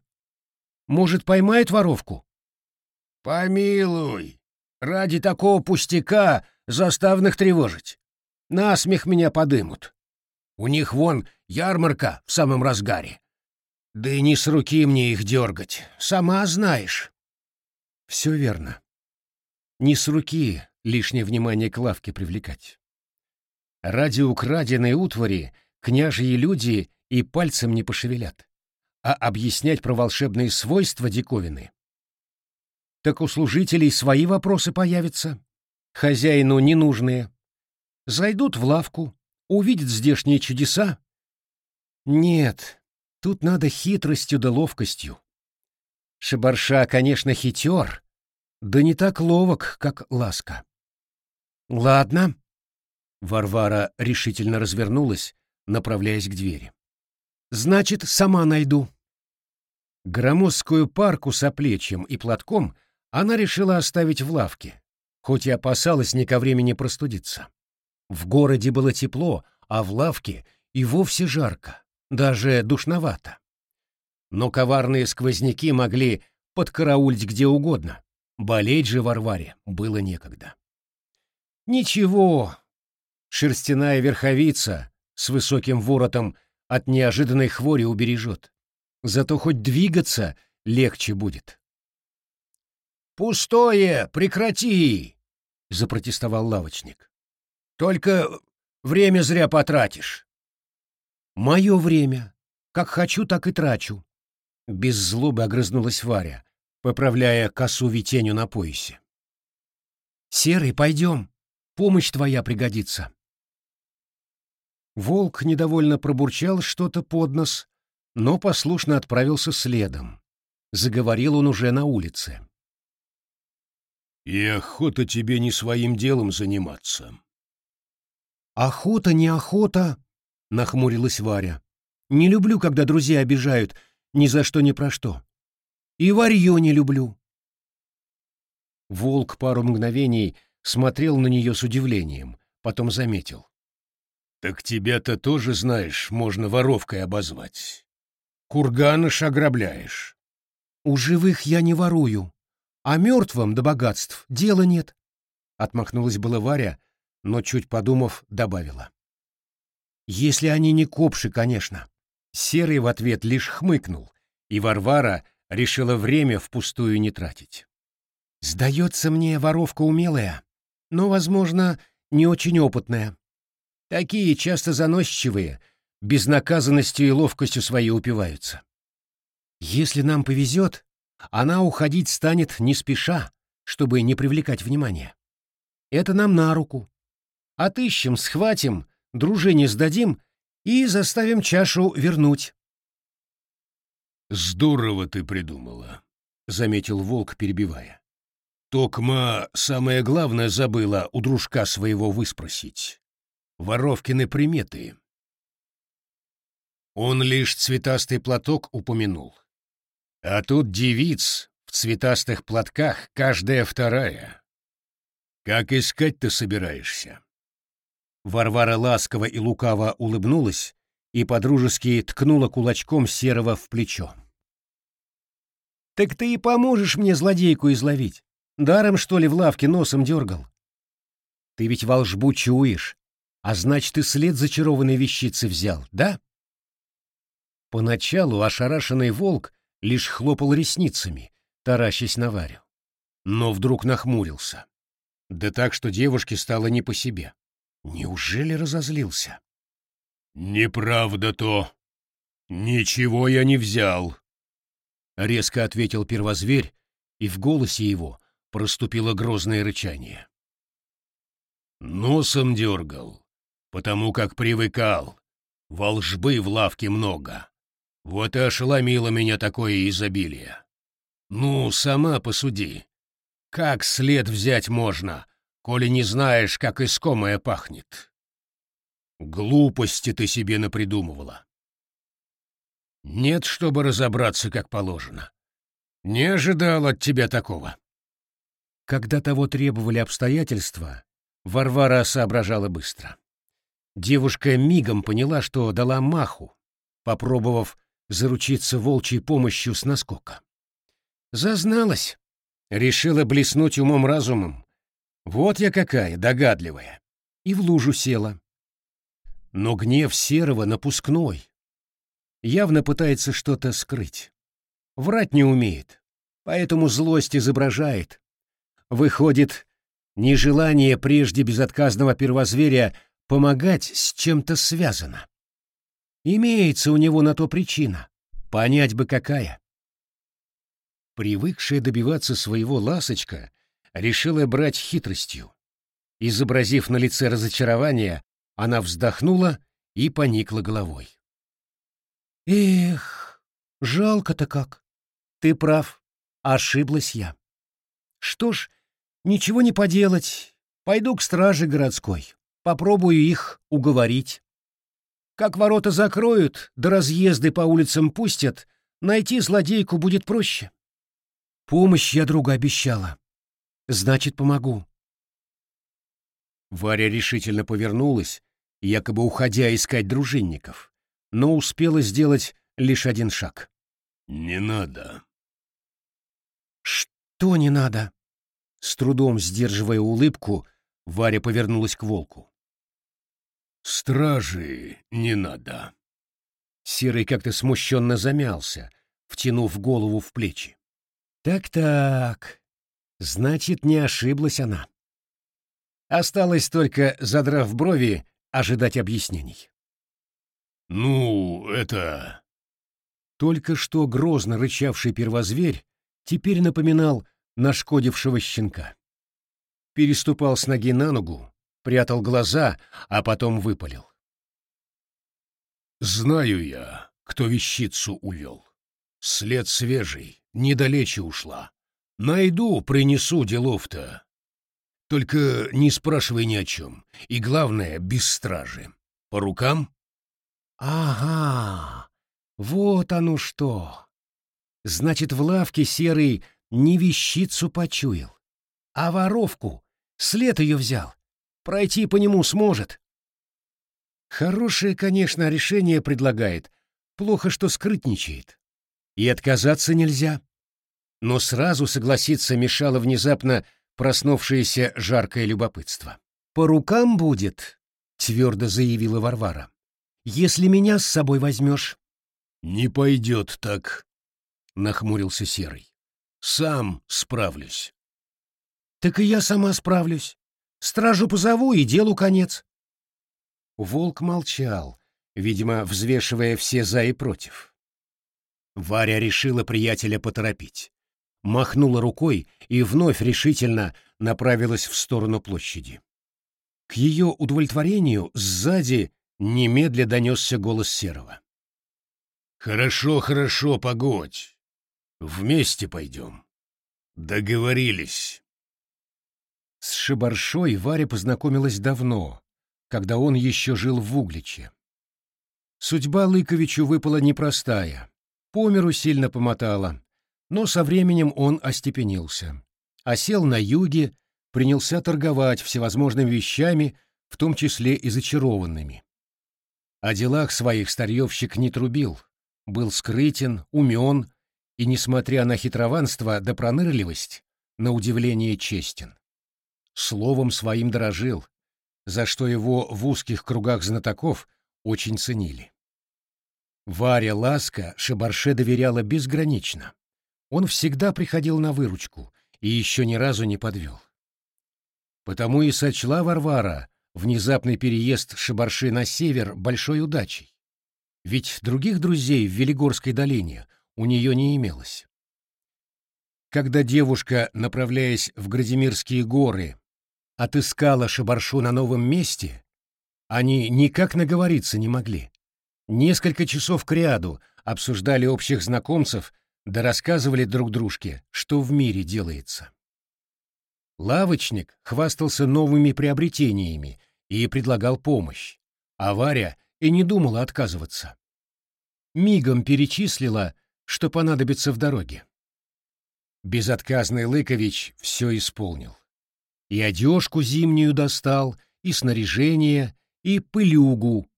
Может, поймает воровку? Помилуй, ради такого пустяка заставных тревожить. Насмех меня подымут. У них вон ярмарка в самом разгаре. Да и не с руки мне их дергать, сама знаешь. Все верно. Не с руки, лишнее внимание к лавке привлекать. Ради украденной утвари княжьи люди и пальцем не пошевелят, а объяснять про волшебные свойства диковины. Так у служителей свои вопросы появятся, хозяину ненужные. Зайдут в лавку, увидят здешние чудеса. Нет, тут надо хитростью да ловкостью. Шабарша, конечно, хитер, да не так ловок, как ласка. «Ладно». Варвара решительно развернулась, направляясь к двери. «Значит, сама найду». Громоздкую парку с оплечьем и платком она решила оставить в лавке, хоть и опасалась не ко времени простудиться. В городе было тепло, а в лавке и вовсе жарко, даже душновато. Но коварные сквозняки могли подкараулить где угодно. Болеть же Варваре было некогда. Ничего, шерстяная верховица с высоким воротом от неожиданной хвори убережет. Зато хоть двигаться легче будет. «Пустое! Прекрати!» — запротестовал лавочник. «Только время зря потратишь». «Мое время. Как хочу, так и трачу». Без злобы огрызнулась Варя, поправляя косу витенью на поясе. «Серый, пойдем помощь твоя пригодится. Волк недовольно пробурчал что-то под нос, но послушно отправился следом. Заговорил он уже на улице. И охота тебе не своим делом заниматься. Охота, не охота, нахмурилась Варя. Не люблю, когда друзья обижают ни за что ни про что. И варьё не люблю. Волк пару мгновений смотрел на нее с удивлением, потом заметил. «Так тебя-то тоже, знаешь, можно воровкой обозвать. Курганыш ограбляешь». «У живых я не ворую, а мертвым до богатств дела нет», — отмахнулась была Варя, но, чуть подумав, добавила. «Если они не копши, конечно». Серый в ответ лишь хмыкнул, и Варвара решила время впустую не тратить. «Сдается мне воровка умелая, но, возможно, не очень опытная. Такие часто заносчивые, безнаказанностью и ловкостью своей упиваются. Если нам повезет, она уходить станет не спеша, чтобы не привлекать внимания. Это нам на руку. Отыщем, схватим, дружине сдадим и заставим чашу вернуть. «Здорово ты придумала», — заметил волк, перебивая. Токма самое главное забыла у дружка своего выспросить. Воровкины приметы. Он лишь цветастый платок упомянул. А тут девиц в цветастых платках каждая вторая. Как искать ты собираешься? Варвара ласково и лукаво улыбнулась и подружески ткнула кулачком Серого в плечо. «Так ты и поможешь мне злодейку изловить. Даром, что ли, в лавке носом дергал? Ты ведь волшбу чуешь, а значит, и след зачарованной вещицы взял, да? Поначалу ошарашенный волк лишь хлопал ресницами, таращась на Варю. Но вдруг нахмурился. Да так, что девушке стало не по себе. Неужели разозлился? «Неправда то. Ничего я не взял», — резко ответил первозверь, и в голосе его проступило грозное рычание. Носом дергал, потому как привыкал. Волжбы в лавке много. Вот и ошеломило меня такое изобилие. Ну, сама посуди. Как след взять можно, коли не знаешь, как искомое пахнет? Глупости ты себе напридумывала. Нет, чтобы разобраться, как положено. Не ожидал от тебя такого. Когда того требовали обстоятельства, Варвара соображала быстро. Девушка мигом поняла, что дала маху, попробовав заручиться волчьей помощью с наскока. Зазналась, решила блеснуть умом-разумом. Вот я какая, догадливая. И в лужу села. Но гнев Серого напускной. Явно пытается что-то скрыть. Врать не умеет, поэтому злость изображает, Выходит, нежелание прежде безотказного первозверя помогать с чем-то связано. Имеется у него на то причина, понять бы какая. Привыкшая добиваться своего ласочка решила брать хитростью. Изобразив на лице разочарование, она вздохнула и поникла головой. «Эх, жалко-то как. Ты прав, ошиблась я. Что ж, Ничего не поделать. Пойду к страже городской. Попробую их уговорить. Как ворота закроют, да разъезды по улицам пустят, найти злодейку будет проще. Помощь я друга обещала. Значит, помогу. Варя решительно повернулась, якобы уходя искать дружинников, но успела сделать лишь один шаг. «Не надо». «Что не надо?» С трудом сдерживая улыбку, Варя повернулась к волку. «Стражи не надо». Серый как-то смущенно замялся, втянув голову в плечи. «Так-так, значит, не ошиблась она». Осталось только, задрав брови, ожидать объяснений. «Ну, это...» Только что грозно рычавший первозверь теперь напоминал нашкодившего щенка. Переступал с ноги на ногу, прятал глаза, а потом выпалил. «Знаю я, кто вещицу увел. След свежий, недалече ушла. Найду, принесу делов-то. Только не спрашивай ни о чем. И главное, без стражи. По рукам? Ага, вот оно что. Значит, в лавке серый не вещицу почуял, а воровку, след ее взял. Пройти по нему сможет. Хорошее, конечно, решение предлагает. Плохо, что скрытничает. И отказаться нельзя. Но сразу согласиться мешало внезапно проснувшееся жаркое любопытство. «По рукам будет», — твердо заявила Варвара. «Если меня с собой возьмешь». «Не пойдет так», — нахмурился Серый. «Сам справлюсь». «Так и я сама справлюсь. Стражу позову, и делу конец». Волк молчал, видимо, взвешивая все «за» и «против». Варя решила приятеля поторопить. Махнула рукой и вновь решительно направилась в сторону площади. К ее удовлетворению сзади немедля донесся голос Серого. «Хорошо, хорошо, погодь. Вместе пойдем. Договорились». С Шибаршой Варя познакомилась давно, когда он еще жил в Угличе. Судьба Лыковичу выпала непростая. По миру сильно помотала, но со временем он остепенился. Осел на юге, принялся торговать всевозможными вещами, в том числе и зачарованными. О делах своих старьевщик не трубил, был скрытен, умен и, несмотря на хитрованство да пронырливость, на удивление честен. Словом своим дорожил, за что его в узких кругах знатоков очень ценили. Варя Ласка Шабарше доверяла безгранично. Он всегда приходил на выручку и еще ни разу не подвел. Потому и сочла Варвара внезапный переезд Шабарши на север большой удачей. Ведь других друзей в Велигорской долине у нее не имелось. Когда девушка, направляясь в Градимирские горы, отыскала Шабаршу на новом месте, они никак наговориться не могли. Несколько часов кряду обсуждали общих знакомцев да рассказывали друг дружке, что в мире делается. Лавочник хвастался новыми приобретениями и предлагал помощь, а Варя и не думала отказываться. Мигом перечислила, что понадобится в дороге. Безотказный Лыкович все исполнил. И одежку зимнюю достал, и снаряжение, и пылюгу,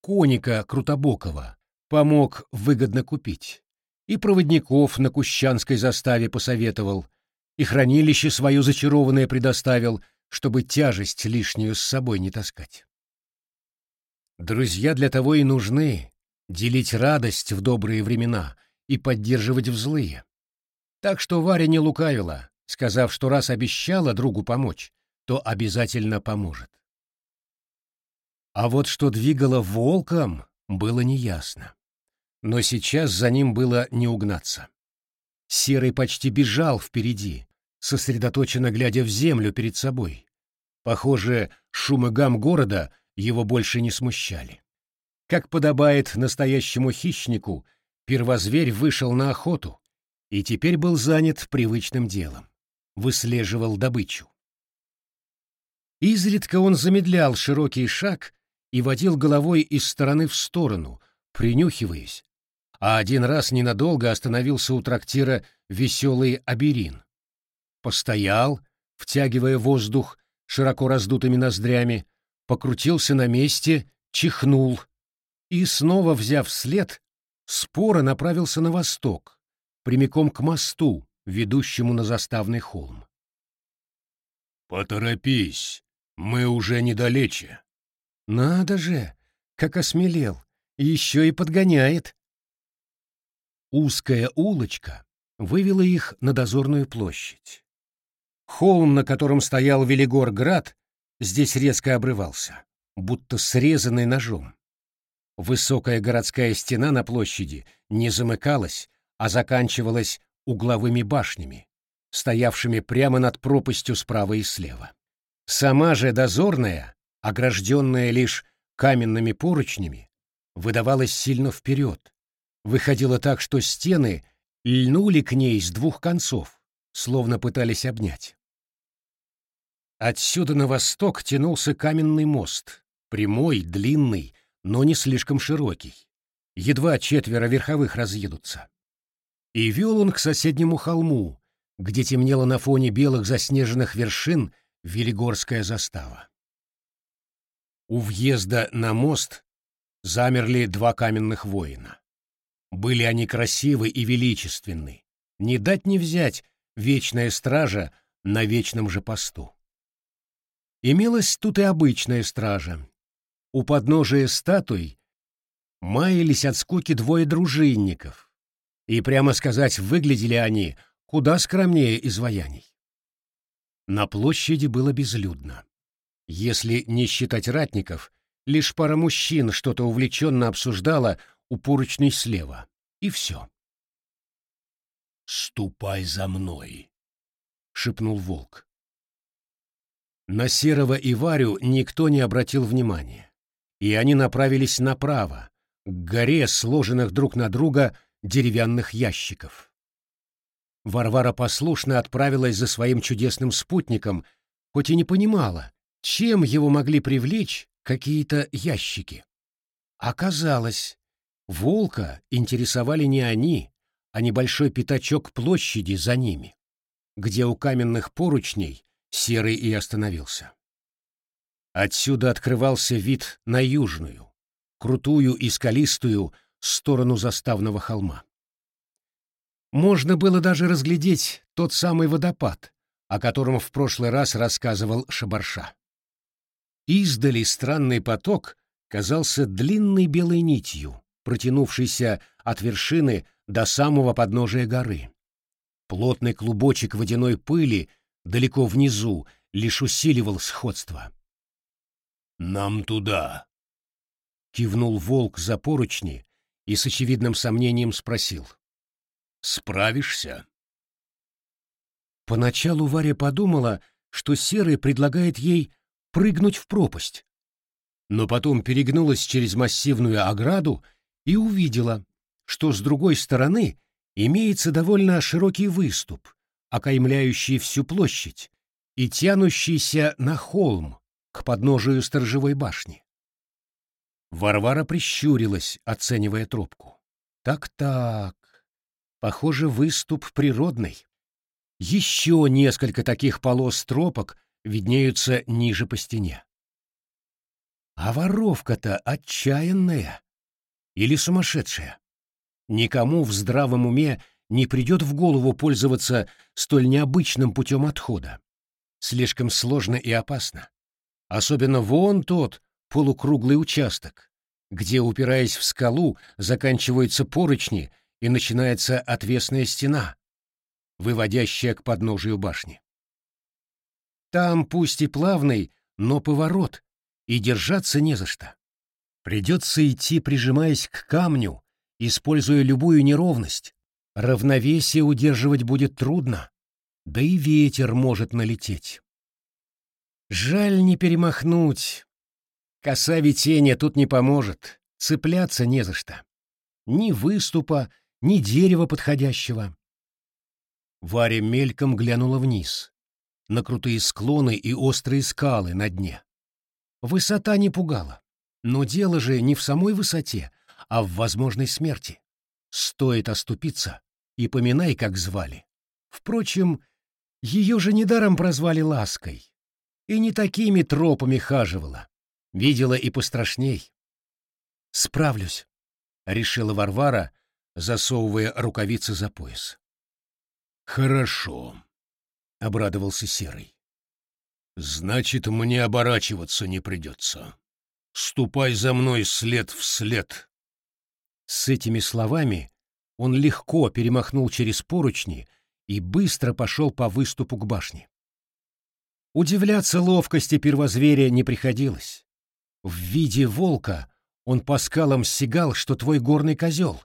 коника Крутобокова, помог выгодно купить и проводников на Кущанской заставе посоветовал, и хранилище свое зачарованное предоставил, чтобы тяжесть лишнюю с собой не таскать. Друзья для того и нужны — делить радость в добрые времена и поддерживать в злые. Так что Варя не лукавила, сказав, что раз обещала другу помочь, то обязательно поможет. А вот что двигало волком, было неясно но сейчас за ним было не угнаться. Серый почти бежал впереди, сосредоточенно глядя в землю перед собой. Похоже, шум и гам города его больше не смущали. Как подобает настоящему хищнику, первозверь вышел на охоту и теперь был занят привычным делом — выслеживал добычу. Изредка он замедлял широкий шаг и водил головой из стороны в сторону, принюхиваясь, а один раз ненадолго остановился у трактира «Веселый Аберин». Постоял, втягивая воздух широко раздутыми ноздрями, покрутился на месте, чихнул и, снова взяв след, споро направился на восток, прямиком к мосту, ведущему на заставный холм. «Поторопись, мы уже недалече». «Надо же, как осмелел, еще и подгоняет». Узкая улочка вывела их на дозорную площадь. Холм, на котором стоял Велигор-град, здесь резко обрывался, будто срезанный ножом. Высокая городская стена на площади не замыкалась, а заканчивалась угловыми башнями, стоявшими прямо над пропастью справа и слева. Сама же дозорная, огражденная лишь каменными поручнями, выдавалась сильно вперед, Выходило так, что стены льнули к ней с двух концов, словно пытались обнять. Отсюда на восток тянулся каменный мост, прямой, длинный, но не слишком широкий. Едва четверо верховых разъедутся. И вел он к соседнему холму, где темнела на фоне белых заснеженных вершин Велигорская застава. У въезда на мост замерли два каменных воина. Были они красивы и величественны, не дать не взять вечная стража на вечном же посту. Имелась тут и обычная стража. У подножия статуй маялись от скуки двое дружинников, и, прямо сказать, выглядели они куда скромнее изваяний. На площади было безлюдно. Если не считать ратников, лишь пара мужчин что-то увлеченно обсуждала у поручней слева. И все. «Ступай за мной», — шепнул волк. На Серого и Варю никто не обратил внимания, и они направились направо, к горе сложенных друг на друга деревянных ящиков. Варвара послушно отправилась за своим чудесным спутником, хоть и не понимала, чем его могли привлечь какие-то ящики. Оказалось, волка интересовали не они, а небольшой пятачок площади за ними, где у каменных поручней Серый и остановился. Отсюда открывался вид на южную, крутую и скалистую сторону заставного холма. Можно было даже разглядеть тот самый водопад, о котором в прошлый раз рассказывал Шабарша. Издали странный поток казался длинной белой нитью, протянувшейся от вершины до самого подножия горы. Плотный клубочек водяной пыли далеко внизу лишь усиливал сходство. «Нам туда!» — кивнул волк за поручни и с очевидным сомнением спросил. «Справишься?» Поначалу Варя подумала, что Серый предлагает ей прыгнуть в пропасть. Но потом перегнулась через массивную ограду и увидела, что с другой стороны имеется довольно широкий выступ, окаймляющий всю площадь и тянущийся на холм к подножию сторожевой башни. Варвара прищурилась, оценивая трубку. Так-так, похоже, выступ природный. Еще несколько таких полос тропок виднеются ниже по стене. А воровка-то отчаянная или сумасшедшая. Никому в здравом уме не придет в голову пользоваться столь необычным путем отхода. Слишком сложно и опасно. Особенно вон тот полукруглый участок, где, упираясь в скалу, заканчиваются поручни и начинается отвесная стена, выводящая к подножию башни. Там пусть и плавный, но поворот, и держаться не за что. Придется идти, прижимаясь к камню, используя любую неровность. Равновесие удерживать будет трудно, да и ветер может налететь. Жаль не перемахнуть. Коса ветения тут не поможет, цепляться не за что. Ни выступа, ни дерева подходящего. Варя мельком глянула вниз на крутые склоны и острые скалы на дне. Высота не пугала, но дело же не в самой высоте, а в возможной смерти. Стоит оступиться, и поминай, как звали. Впрочем, ее же недаром прозвали Лаской, и не такими тропами хаживала, видела и пострашней. «Справлюсь», — решила Варвара, засовывая рукавицы за пояс. «Хорошо», — обрадовался Серый. «Значит, мне оборачиваться не придется. Ступай за мной след в след». С этими словами он легко перемахнул через поручни и быстро пошел по выступу к башне. Удивляться ловкости первозверя не приходилось. В виде волка он по скалам сигал, что твой горный козел,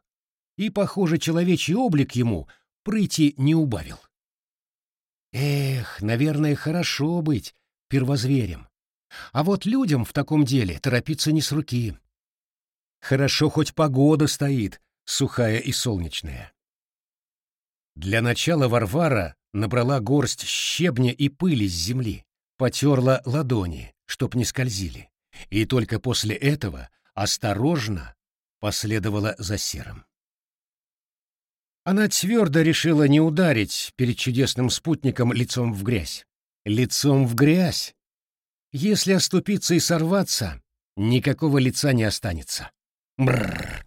и, похоже, человечий облик ему прыти не убавил. Эх, наверное, хорошо быть первозверем. А вот людям в таком деле торопиться не с руки. Хорошо хоть погода стоит, сухая и солнечная. Для начала Варвара набрала горсть щебня и пыли с земли, потерла ладони, чтоб не скользили, и только после этого осторожно последовала за серым. Она твердо решила не ударить перед чудесным спутником лицом в грязь. Лицом в грязь! Если оступиться и сорваться, никакого лица не останется. Бррр!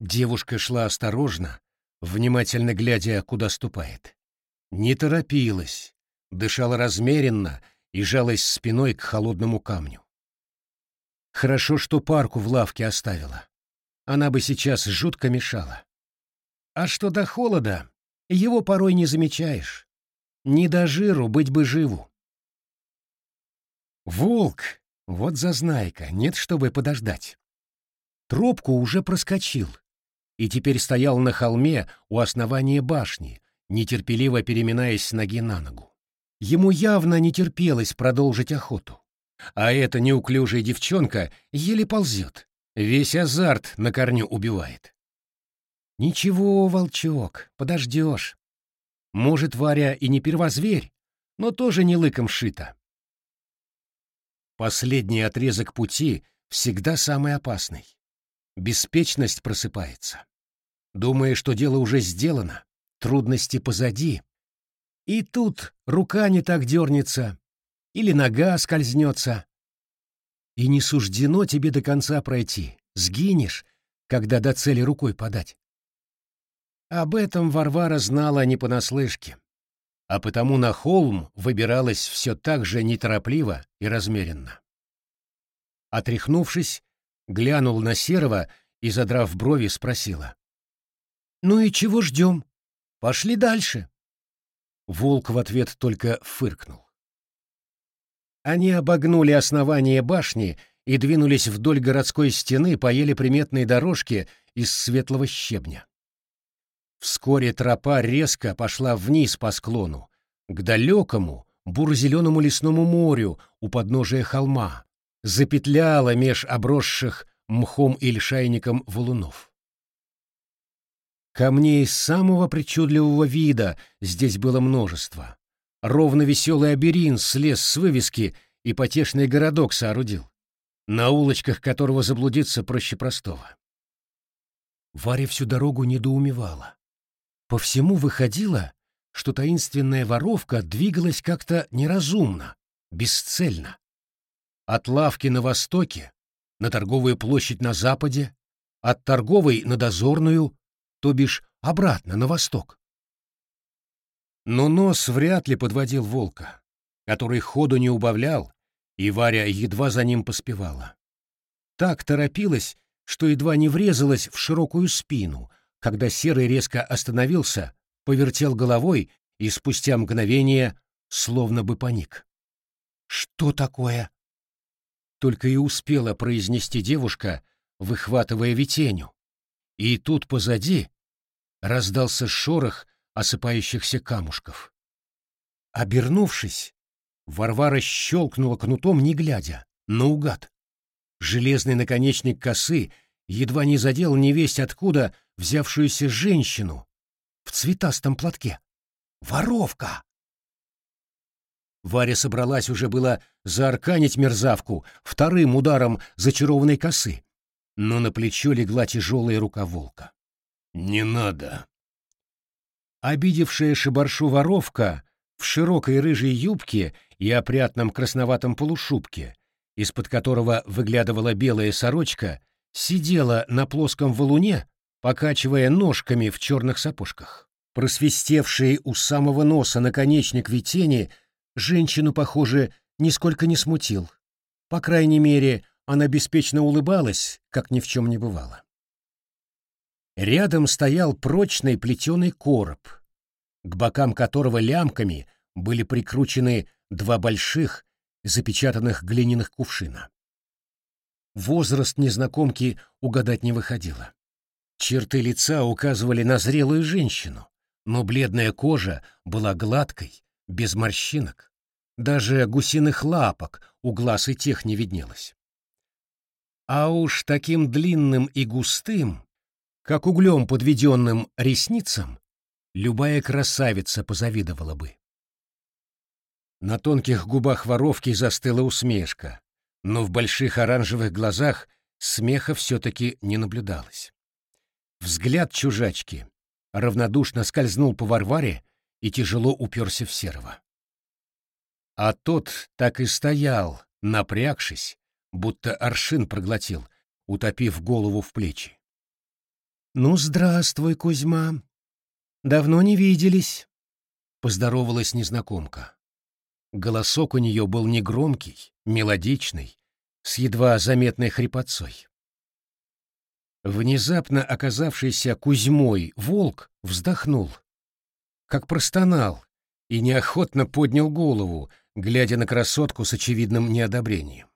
Девушка шла осторожно, внимательно глядя, куда ступает. Не торопилась, дышала размеренно и жалась спиной к холодному камню. Хорошо, что парку в лавке оставила. Она бы сейчас жутко мешала. А что до холода, его порой не замечаешь. Не до жиру быть бы живу. Волк, вот зазнайка, нет, чтобы подождать. Тропку уже проскочил и теперь стоял на холме у основания башни, нетерпеливо переминаясь с ноги на ногу. Ему явно не терпелось продолжить охоту. А эта неуклюжая девчонка еле ползет, весь азарт на корню убивает. Ничего, волчок, подождешь. Может, Варя и не первозверь, но тоже не лыком шита. Последний отрезок пути всегда самый опасный. Беспечность просыпается. Думая, что дело уже сделано, трудности позади. И тут рука не так дернется, или нога скользнется. И не суждено тебе до конца пройти, сгинешь, когда до цели рукой подать. Об этом Варвара знала не понаслышке, а потому на холм выбиралась все так же неторопливо и размеренно. Отряхнувшись, глянул на Серого и, задрав брови, спросила. «Ну и чего ждем? Пошли дальше». Волк в ответ только фыркнул. Они обогнули основание башни и двинулись вдоль городской стены по еле приметной дорожке из светлого щебня. Вскоре тропа резко пошла вниз по склону, к далекому, буро-зеленому лесному морю у подножия холма, запетляла меж обросших мхом и лишайником валунов. Камней самого причудливого вида здесь было множество. Ровно веселый аберин слез с вывески и потешный городок соорудил, на улочках которого заблудиться проще простого. Варя всю дорогу недоумевала. По всему выходило, что таинственная воровка двигалась как-то неразумно, бесцельно. От лавки на востоке, на торговую площадь на западе, от торговой на дозорную, то бишь обратно на восток. Но нос вряд ли подводил волка, который ходу не убавлял, и Варя едва за ним поспевала. Так торопилась, что едва не врезалась в широкую спину, когда Серый резко остановился, повертел головой и спустя мгновение словно бы паник. «Что такое?» Только и успела произнести девушка, выхватывая ветеню. И тут позади раздался шорох осыпающихся камушков. Обернувшись, Варвара щелкнула кнутом, не глядя, наугад. Железный наконечник косы едва не задел невесть откуда взявшуюся женщину в цветастом платке. Воровка! Варя собралась уже было заарканить мерзавку вторым ударом зачарованной косы, но на плечо легла тяжелая рука волка. «Не надо!» Обидевшая шибаршу воровка в широкой рыжей юбке и опрятном красноватом полушубке, из-под которого выглядывала белая сорочка, сидела на плоском валуне, покачивая ножками в черных сапожках. Просвистевший у самого носа наконечник ветени женщину, похоже, нисколько не смутил. По крайней мере, она беспечно улыбалась, как ни в чем не бывало. Рядом стоял прочный плетеный короб, к бокам которого лямками были прикручены два больших, запечатанных глиняных кувшина. Возраст незнакомки угадать не выходило. Черты лица указывали на зрелую женщину, но бледная кожа была гладкой, без морщинок. Даже гусиных лапок у глаз и тех не виднелось. А уж таким длинным и густым, как углем подведенным ресницам, любая красавица позавидовала бы. На тонких губах воровки застыла усмешка, но в больших оранжевых глазах смеха все-таки не наблюдалось. Взгляд чужачки равнодушно скользнул по Варваре и тяжело уперся в Серого. А тот так и стоял, напрягшись, будто аршин проглотил, утопив голову в плечи. «Ну, здравствуй, Кузьма. Давно не виделись», — поздоровалась незнакомка. Голосок у нее был негромкий, мелодичный, с едва заметной хрипотцой. Внезапно оказавшийся Кузьмой волк вздохнул, как простонал, и неохотно поднял голову, глядя на красотку с очевидным неодобрением.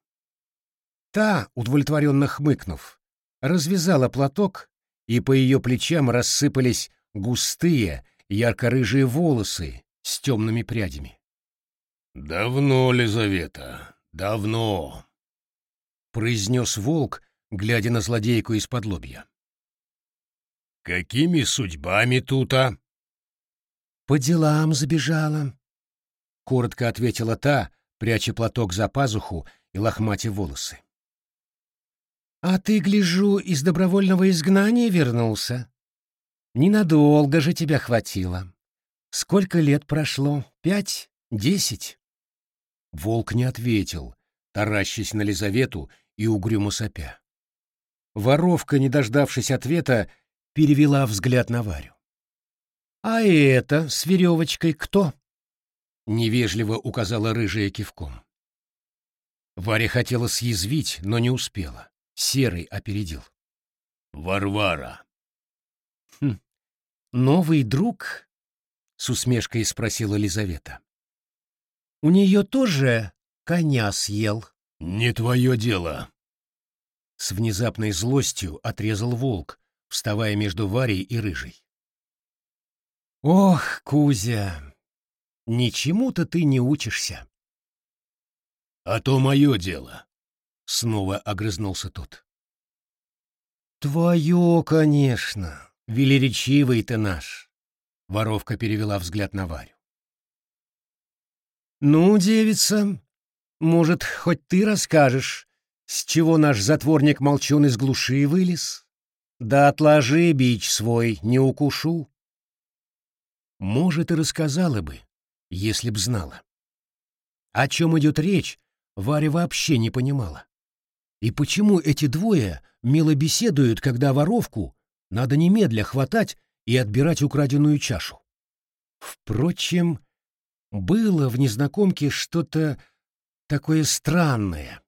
Та, удовлетворенно хмыкнув, развязала платок, и по ее плечам рассыпались густые, ярко-рыжие волосы с темными прядями. «Давно, Лизавета, давно», — произнес волк, глядя на злодейку из-под лобья. «Какими судьбами тут-а?» «По делам забежала», — коротко ответила та, пряча платок за пазуху и лохматя волосы. «А ты, гляжу, из добровольного изгнания вернулся? Ненадолго же тебя хватило. Сколько лет прошло? Пять? Десять?» Волк не ответил, таращась на Лизавету и угрюмо сопя. Воровка, не дождавшись ответа, перевела взгляд на Варю. «А это с веревочкой кто?» — невежливо указала рыжая кивком. Варя хотела съязвить, но не успела. Серый опередил. «Варвара». «Хм, новый друг?» — с усмешкой спросила Лизавета. У нее тоже коня съел. Не твое дело. С внезапной злостью отрезал волк, вставая между Варей и Рыжей. Ох, Кузя, ничему-то ты не учишься. А то мое дело. Снова огрызнулся тот. Твое, конечно, велеречивый ты наш. Воровка перевела взгляд на Варю. «Ну, девица, может, хоть ты расскажешь, с чего наш затворник-молчун из глуши вылез? Да отложи бич свой, не укушу». Может, и рассказала бы, если б знала. О чем идет речь, Варя вообще не понимала. И почему эти двое мило беседуют, когда воровку надо немедля хватать и отбирать украденную чашу? Впрочем, было в незнакомке что-то такое странное.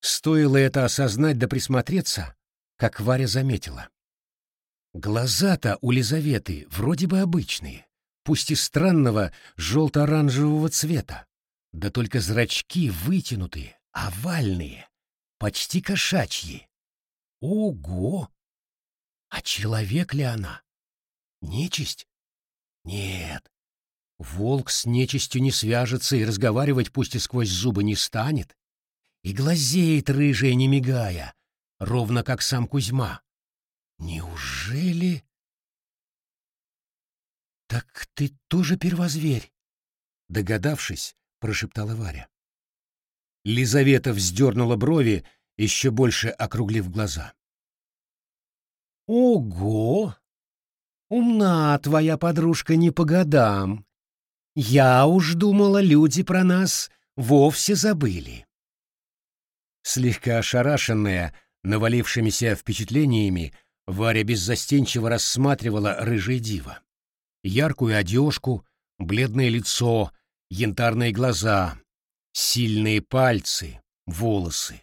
Стоило это осознать да присмотреться, как Варя заметила. Глаза-то у Лизаветы вроде бы обычные, пусть и странного желто-оранжевого цвета, да только зрачки вытянутые, овальные, почти кошачьи. Ого! А человек ли она? Нечисть? Нет, Волк с нечистью не свяжется и разговаривать пусть и сквозь зубы не станет. И глазеет рыжая, не мигая, ровно как сам Кузьма. Неужели... «Так ты тоже первозверь?» Догадавшись, прошептала Варя. Лизавета вздернула брови, еще больше округлив глаза. «Ого! Умна твоя подружка не по годам!» Я уж думала, люди про нас вовсе забыли. Слегка ошарашенная навалившимися впечатлениями, Варя беззастенчиво рассматривала рыжее диво. Яркую одежку, бледное лицо, янтарные глаза, сильные пальцы, волосы.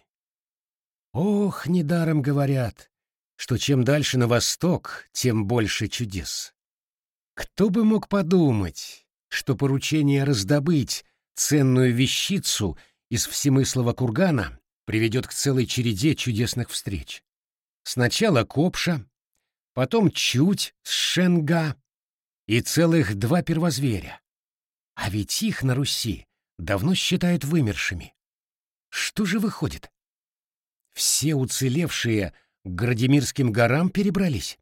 Ох, недаром говорят, что чем дальше на восток, тем больше чудес. Кто бы мог подумать, что поручение раздобыть ценную вещицу из всемыслого кургана приведет к целой череде чудесных встреч. Сначала Копша, потом Чуть с Шенга и целых два первозверя. А ведь их на Руси давно считают вымершими. Что же выходит? Все уцелевшие к Градимирским горам перебрались?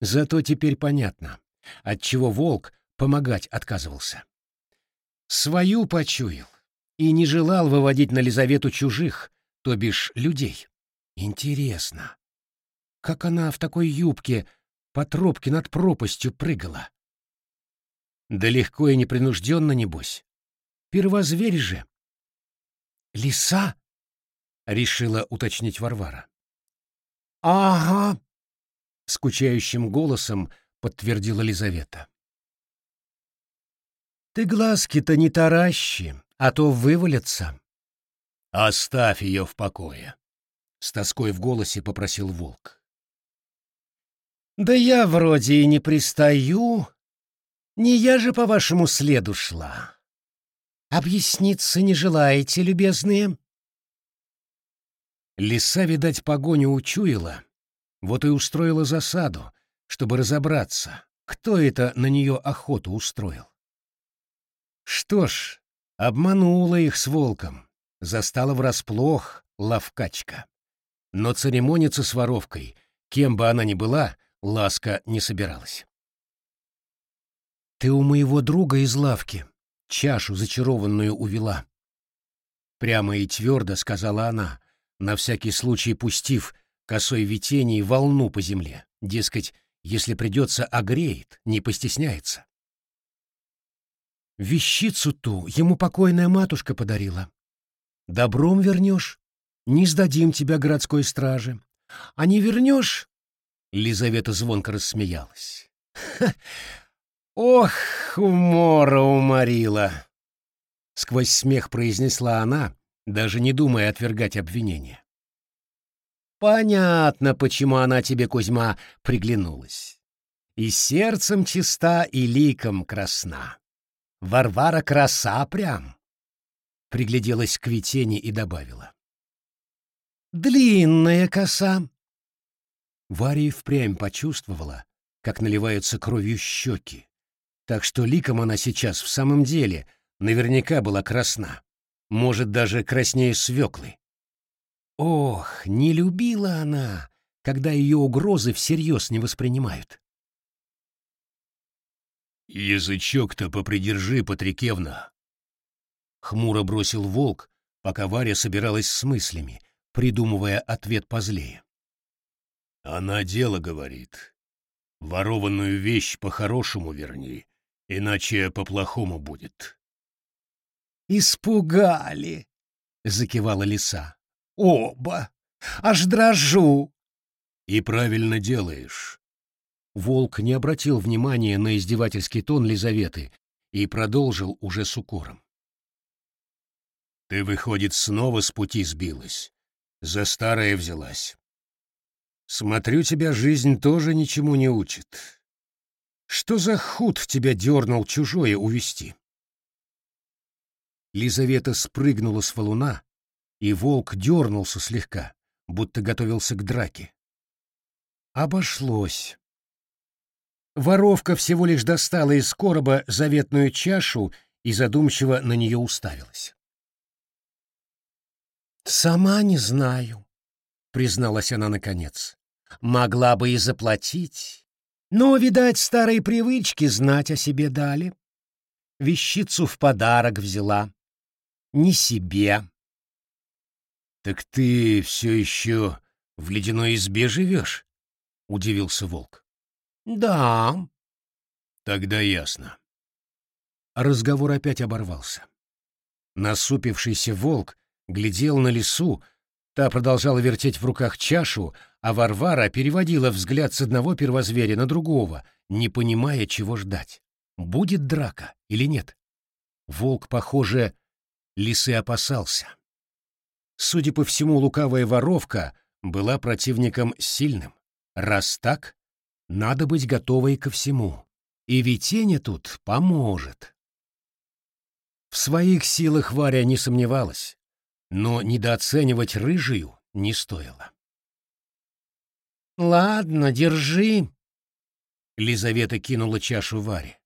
Зато теперь понятно, отчего волк помогать отказывался. Свою почуял и не желал выводить на Лизавету чужих, то бишь людей. Интересно, как она в такой юбке по тропке над пропастью прыгала? Да легко и непринужденно, небось. Первозверь же. «Лиса?» — решила уточнить Варвара. «Ага», — скучающим голосом подтвердила Лизавета. «Ты глазки-то не таращи, а то вывалятся». «Оставь ее в покое», — с тоской в голосе попросил волк. «Да я вроде и не пристаю. Не я же по вашему следу шла. Объясниться не желаете, любезные?» Лиса, видать, погоню учуяла, вот и устроила засаду, чтобы разобраться, кто это на нее охоту устроил. Что ж, обманула их с волком, застала врасплох ловкачка. Но церемониться с воровкой, кем бы она ни была, ласка не собиралась. «Ты у моего друга из лавки чашу зачарованную увела», — прямо и твердо сказала она, на всякий случай пустив косой ветеней волну по земле, дескать, если придется, огреет, не постесняется. Вещицу ту ему покойная матушка подарила. Добром вернешь, не сдадим тебя городской страже. А не вернешь, Лизавета звонко рассмеялась. Ох, умора уморила! Сквозь смех произнесла она, даже не думая отвергать обвинение. Понятно, почему она тебе, Кузьма, приглянулась. И сердцем чиста, и ликом красна. Варвара краса прям. Пригляделась к Витене и добавила. Длинная коса. Варя впрямь почувствовала, как наливаются кровью щеки, так что ликом она сейчас в самом деле наверняка была красна может, даже краснее свеклы. Ох, не любила она, когда ее угрозы всерьез не воспринимают. «Язычок-то попридержи, Патрикевна!» Хмуро бросил волк, пока Варя собиралась с мыслями, придумывая ответ позлее. «Она дело говорит. Ворованную вещь по-хорошему верни, иначе по-плохому будет». «Испугали!» — закивала лиса. «Оба! Аж дрожу!» «И правильно делаешь!» Волк не обратил внимания на издевательский тон Лизаветы и продолжил уже с укором. «Ты, выходит, снова с пути сбилась, за старое взялась. Смотрю, тебя жизнь тоже ничему не учит. Что за худ тебя дернул чужое увести? Лизавета спрыгнула с валуна, и волк дернулся слегка, будто готовился к драке. Обошлось. Воровка всего лишь достала из короба заветную чашу и задумчиво на нее уставилась. «Сама не знаю», — призналась она наконец. «Могла бы и заплатить, но, видать, старые привычки знать о себе дали. Вещицу в подарок взяла, ни себе. «Так ты все еще в ледяной избе живешь?» — удивился волк. «Да». «Тогда ясно». Разговор опять оборвался. Насупившийся волк глядел на лесу, та продолжала вертеть в руках чашу, а Варвара переводила взгляд с одного первозверя на другого, не понимая, чего ждать. Будет драка или нет? Волк, похоже, Лисы опасался. Судя по всему, лукавая воровка была противником сильным. Раз так, надо быть готовой ко всему. И Витеня тут поможет. В своих силах Варя не сомневалась, но недооценивать рыжую не стоило. «Ладно, держи», — Лизавета кинула чашу Варе.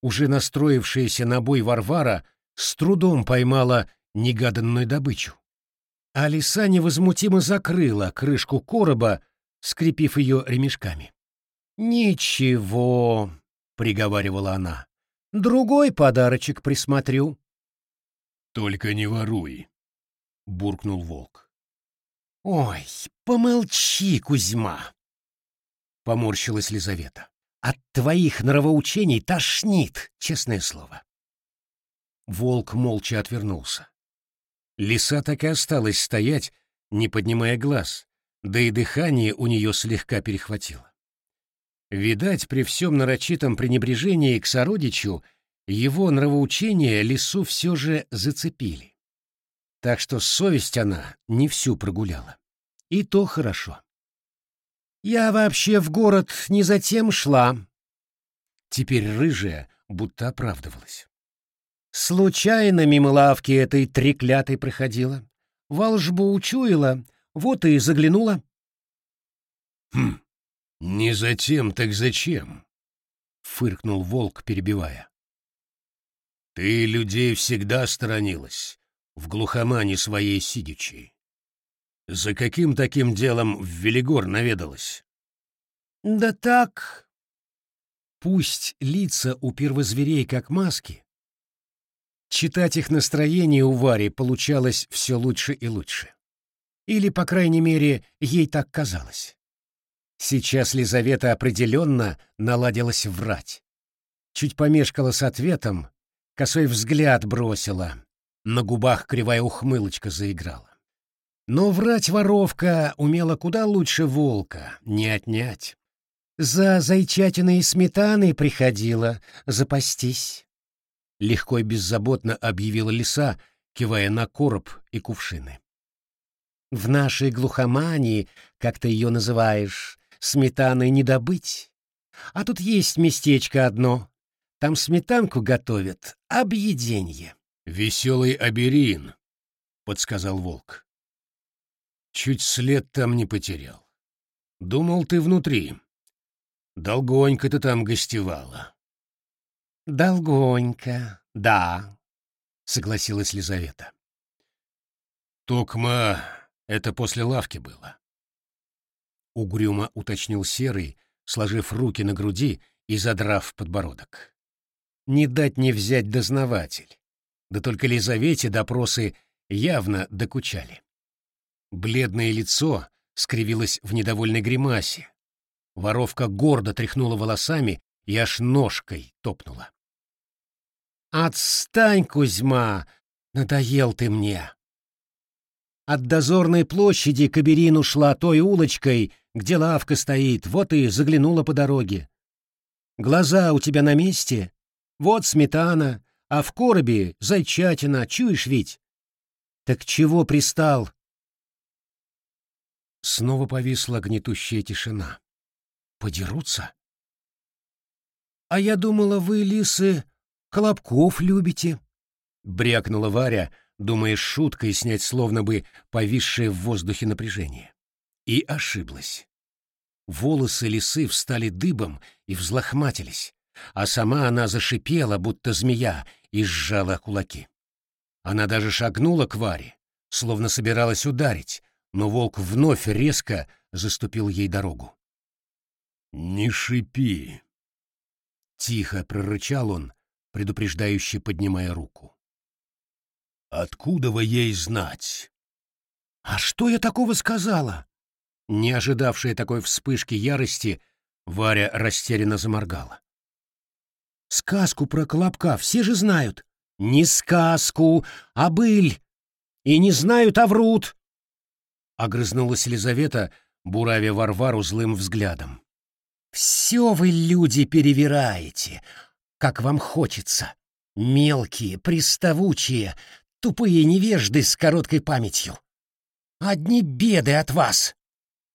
Уже настроившаяся на бой Варвара с трудом поймала негаданную добычу. А лиса невозмутимо закрыла крышку короба, скрепив ее ремешками. «Ничего», — приговаривала она, — «другой подарочек присмотрю». «Только не воруй», — буркнул волк. «Ой, помолчи, Кузьма!» — поморщилась Лизавета. «От твоих нравоучений тошнит, честное слово». Волк молча отвернулся. Лиса так и осталась стоять, не поднимая глаз, да и дыхание у нее слегка перехватило. Видать, при всем нарочитом пренебрежении к сородичу его нравоучения лису все же зацепили. Так что совесть она не всю прогуляла. И то хорошо. «Я вообще в город не затем шла». Теперь рыжая будто оправдывалась. Случайно мимо лавки этой треклятой проходила. Волжбу учуяла, вот и заглянула. «Хм, не затем, так зачем?» — фыркнул волк, перебивая. «Ты людей всегда сторонилась, в глухомане своей сидячей. За каким таким делом в Велигор наведалась?» «Да так...» Пусть лица у первозверей как маски, читать их настроение у Вари получалось все лучше и лучше. Или, по крайней мере, ей так казалось. Сейчас Лизавета определенно наладилась врать. Чуть помешкала с ответом, косой взгляд бросила, на губах кривая ухмылочка заиграла. Но врать воровка умела куда лучше волка, не отнять. За зайчатиной сметаной приходила запастись. Легко и беззаботно объявила лиса, кивая на короб и кувшины. В нашей глухомании, как ты ее называешь, сметаны не добыть. А тут есть местечко одно. Там сметанку готовят, объеденье. — Веселый Аберин, — подсказал волк. — Чуть след там не потерял. Думал, ты внутри. Долгонько ты там гостевала. — Долгонько, да, — согласилась Лизавета. — Токма, это после лавки было. Угрюмо уточнил Серый, сложив руки на груди и задрав подбородок. Не дать не взять дознаватель. Да только Лизавете допросы явно докучали. Бледное лицо скривилось в недовольной гримасе. Воровка гордо тряхнула волосами и аж ножкой топнула. «Отстань, Кузьма! Надоел ты мне!» От дозорной площади к Аберину шла той улочкой, где лавка стоит, вот и заглянула по дороге. Глаза у тебя на месте? Вот сметана, а в коробе зайчатина, чуешь ведь? Так чего пристал? Снова повисла гнетущая тишина. Подерутся? А я думала, вы, лисы, колобков любите, — брякнула Варя, думая шуткой снять словно бы повисшее в воздухе напряжение. И ошиблась. Волосы лисы встали дыбом и взлохматились, а сама она зашипела, будто змея, и сжала кулаки. Она даже шагнула к Варе, словно собиралась ударить, но волк вновь резко заступил ей дорогу. «Не шипи!» Тихо прорычал он, предупреждающе поднимая руку. «Откуда вы ей знать?» «А что я такого сказала?» Не ожидавшая такой вспышки ярости, Варя растерянно заморгала. «Сказку про Колобка все же знают». «Не сказку, а быль. И не знают, а врут!» Огрызнулась Елизавета, буравя Варвару злым взглядом. «Все вы, люди, перевираете, как вам хочется. Мелкие, приставучие, тупые невежды с короткой памятью. Одни беды от вас!»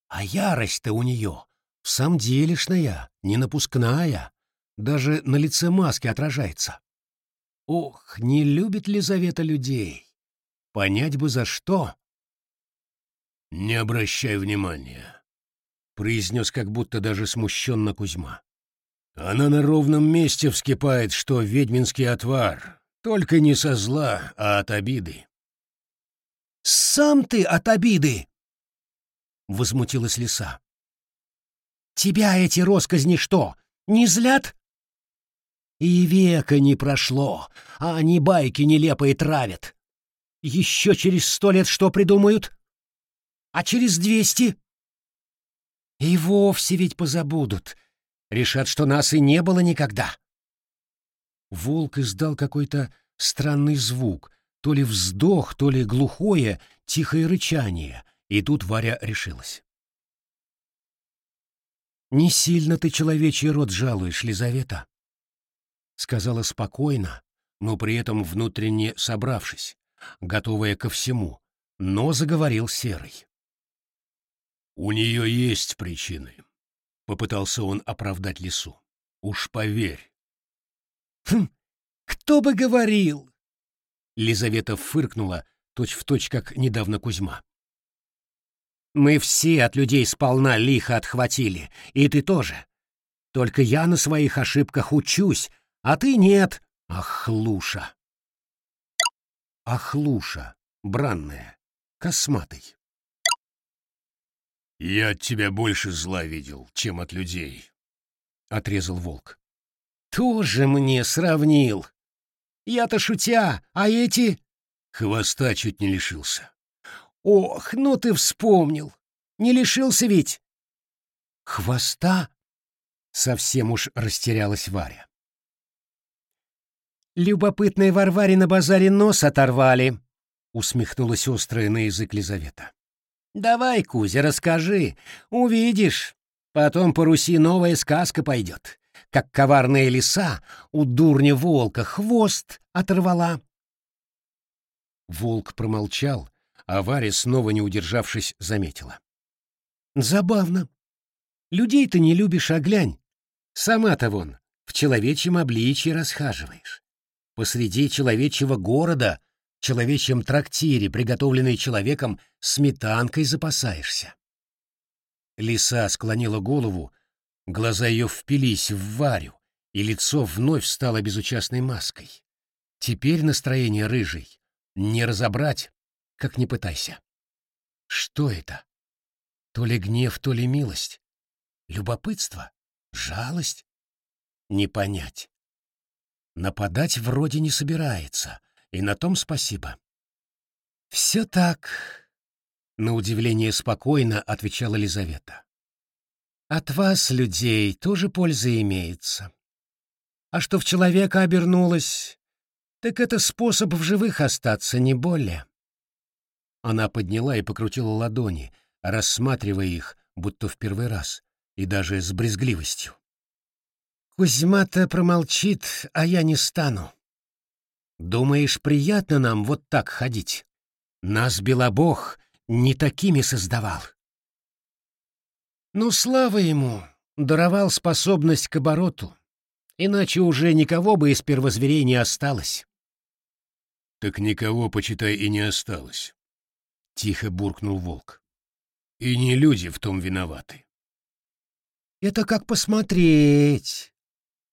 А ярость-то у нее в самом делешная, не напускная, даже на лице маски отражается. Ох, не любит Лизавета людей. Понять бы за что. «Не обращай внимания», — произнес как будто даже смущенно Кузьма. «Она на ровном месте вскипает, что ведьминский отвар, только не со зла, а от обиды». «Сам ты от обиды!» возмутилась лиса. Тебя эти росказни что, не злят? И века не прошло, а они байки нелепые травят. Еще через сто лет что придумают? А через двести? И вовсе ведь позабудут. Решат, что нас и не было никогда. Волк издал какой-то странный звук, то ли вздох, то ли глухое, тихое рычание, и тут Варя решилась. «Не сильно ты человечий род жалуешь, Лизавета», — сказала спокойно, но при этом внутренне собравшись, готовая ко всему, но заговорил Серый. «У нее есть причины», — попытался он оправдать лесу. «Уж поверь». «Хм, кто бы говорил!» Лизавета фыркнула, точь-в-точь, точь, как недавно Кузьма. «Мы все от людей сполна лихо отхватили, и ты тоже. Только я на своих ошибках учусь, а ты нет, ахлуша!» Ахлуша, бранная, косматый. «Я от тебя больше зла видел, чем от людей», — отрезал волк. «Тоже мне сравнил. Я-то шутя, а эти...» Хвоста чуть не лишился. «Ох, ну ты вспомнил! Не лишился ведь!» «Хвоста?» — совсем уж растерялась Варя. «Любопытные Варваре на базаре нос оторвали», — усмехнулась острая на язык Лизавета. Давай, Кузя, расскажи. Увидишь. Потом по Руси новая сказка пойдет. Как коварная лиса у дурня волка хвост оторвала. Волк промолчал, а Варя, снова не удержавшись, заметила. Забавно. Людей ты не любишь, а глянь. Сама-то вон в человечьем обличье расхаживаешь. Посреди человечьего города человечьем трактире, приготовленной человеком, сметанкой запасаешься. Лиса склонила голову, глаза ее впились в Варю, и лицо вновь стало безучастной маской. Теперь настроение рыжий не разобрать, как не пытайся. Что это? То ли гнев, то ли милость? Любопытство? Жалость? Не понять. Нападать вроде не собирается, и на том спасибо. «Все так», — на удивление спокойно отвечала Лизавета. «От вас, людей, тоже польза имеется. А что в человека обернулось, так это способ в живых остаться, не более». Она подняла и покрутила ладони, рассматривая их, будто в первый раз, и даже с брезгливостью. «Кузьма-то промолчит, а я не стану. Думаешь, приятно нам вот так ходить? Нас Белобог не такими создавал. Ну, слава ему, даровал способность к обороту, иначе уже никого бы из первозверей не осталось. Так никого, почитай, и не осталось. Тихо буркнул волк. И не люди в том виноваты. Это как посмотреть, —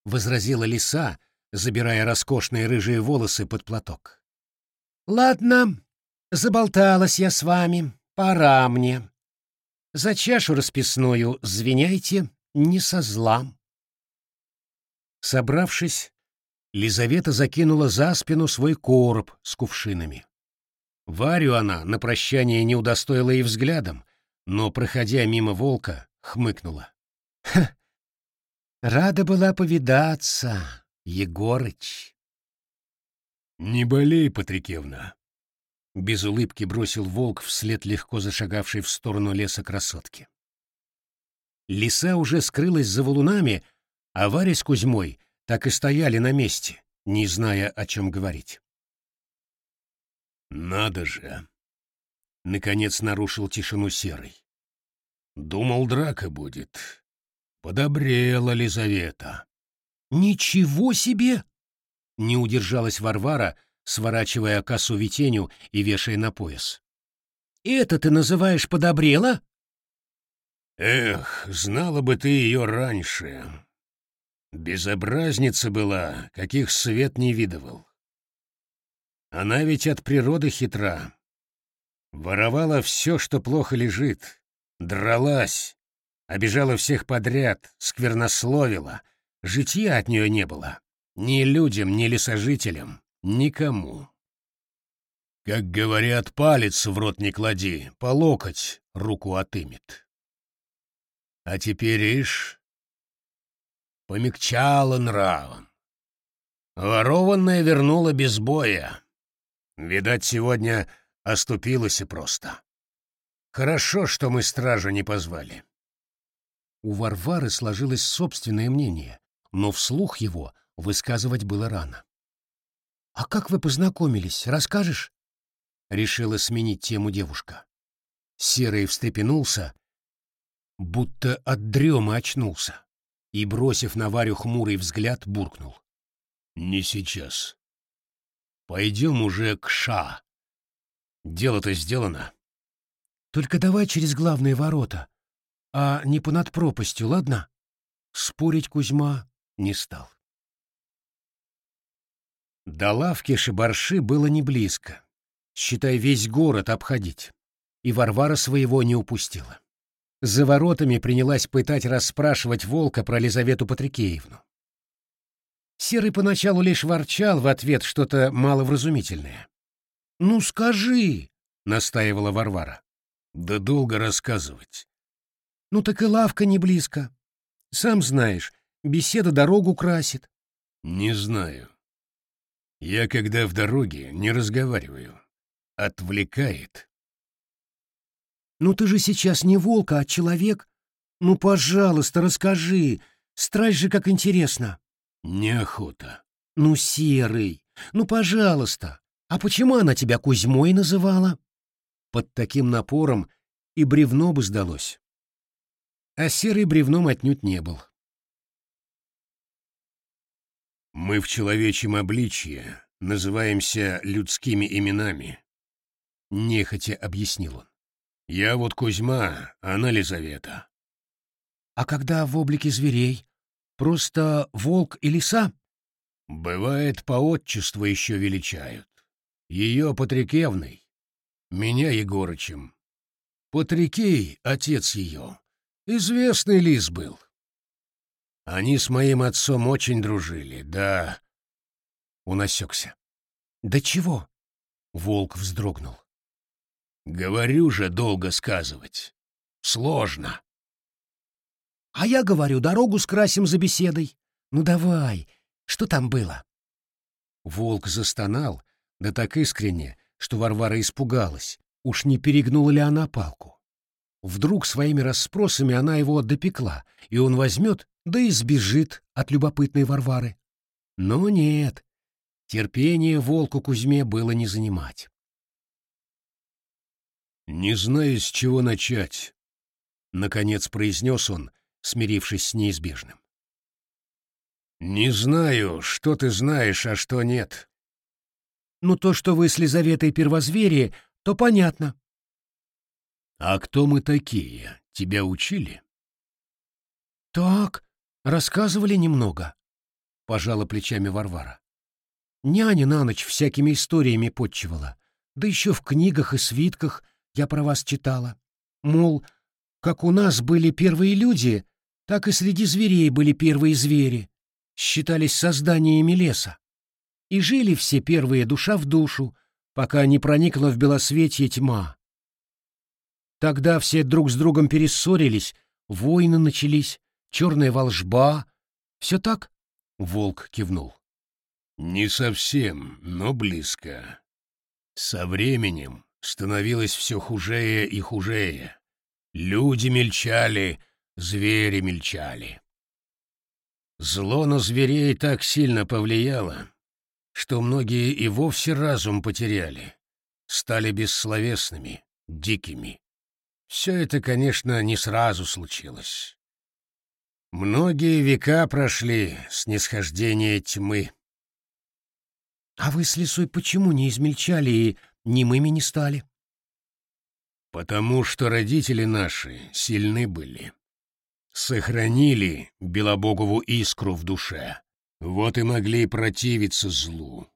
возразила лиса, забирая роскошные рыжие волосы под платок. «Ладно, заболталась я с вами, пора мне. За чашу расписную звеняйте, не со зла». Собравшись, Лизавета закинула за спину свой короб с кувшинами. Варю она на прощание не удостоила и взглядом, но, проходя мимо волка, хмыкнула. «Ха! Рада была повидаться!» Егорыч. Не болей, Патрикевна. Без улыбки бросил волк вслед легко зашагавшей в сторону леса красотки. Лиса уже скрылась за валунами, а Варя с Кузьмой так и стояли на месте, не зная, о чем говорить. «Надо же!» — наконец нарушил тишину Серый. «Думал, драка будет. Подобрела Лизавета». «Ничего себе!» — не удержалась Варвара, сворачивая косу Витеню и вешая на пояс. «Это ты называешь подобрела?» «Эх, знала бы ты ее раньше. Безобразница была, каких свет не видывал. Она ведь от природы хитра. Воровала все, что плохо лежит, дралась, Обижала всех подряд, сквернословила. Житья от нее не было. Ни людям, ни лесожителям, никому. Как говорят, палец в рот не клади, по локоть руку отымет. А теперь, ишь, помягчала нравом. Ворованная вернула без боя. Видать, сегодня оступилась и просто. Хорошо, что мы стражу не позвали. У Варвары сложилось собственное мнение, но вслух его высказывать было рано. «А как вы познакомились, расскажешь?» Решила сменить тему девушка. Серый встрепенулся, будто от дрема очнулся, и, бросив на Варю хмурый взгляд, буркнул. «Не сейчас. Пойдем уже к Ша. Дело-то сделано». Только давай через главные ворота, а не понад пропастью, ладно? Спорить Кузьма не стал. До лавки Шибарши было не близко. Считай, весь город обходить. И Варвара своего не упустила. За воротами принялась пытать расспрашивать волка про Лизавету Патрикеевну. Серый поначалу лишь ворчал в ответ что-то маловразумительное. «Ну скажи!» — настаивала Варвара. Да долго рассказывать. Ну так и лавка не близко. Сам знаешь, беседа дорогу красит. Не знаю. Я, когда в дороге, не разговариваю. Отвлекает. Ну ты же сейчас не волк, а человек. Ну, пожалуйста, расскажи. Страсть же как интересно. Неохота. Ну, серый, ну, пожалуйста. А почему она тебя Кузьмой называла? Под таким напором и бревно бы сдалось. А серый бревном отнюдь не был. Мы в человечьем обличье называемся людскими именами, — нехотя объяснил он. Я вот Кузьма, она Лизавета. А когда в облике зверей? Просто волк и лиса? Бывает, по отчеству еще величают. Ее Патрикевной, меня Егорычем. Патрикей, отец ее, известный лис был. Они с моим отцом очень дружили, да... Он осекся. «Да чего?» — волк вздрогнул. «Говорю же, долго сказывать. Сложно». «А я говорю, дорогу скрасим за беседой. Ну давай, что там было?» Волк застонал, да так искренне, что Варвара испугалась, уж не перегнула ли она палку. Вдруг своими расспросами она его допекла, и он возьмет, да и сбежит от любопытной Варвары. Но нет, терпение волку Кузьме было не занимать. «Не знаю, с чего начать», — наконец произнес он, смирившись с неизбежным. «Не знаю, что ты знаешь, а что нет. Ну, то, что вы с Лизаветой первозвери, то понятно. А кто мы такие? Тебя учили? Так, рассказывали немного, пожала плечами Варвара. Няня на ночь всякими историями подчивала, да еще в книгах и свитках я про вас читала. Мол, как у нас были первые люди, так и среди зверей были первые звери, считались созданиями леса и жили все первые душа в душу, пока не проникла в белосветье тьма. Тогда все друг с другом перессорились, войны начались, черная волжба. Все так? Волк кивнул. Не совсем, но близко. Со временем становилось все хужее и хужее. Люди мельчали, звери мельчали. Зло на зверей так сильно повлияло, что многие и вовсе разум потеряли, стали бессловесными, дикими. Все это, конечно, не сразу случилось. Многие века прошли с нисхождения тьмы. — А вы с лисой почему не измельчали и немыми не стали? — Потому что родители наши сильны были. Сохранили Белобогову искру в душе. Вот и могли противиться злу.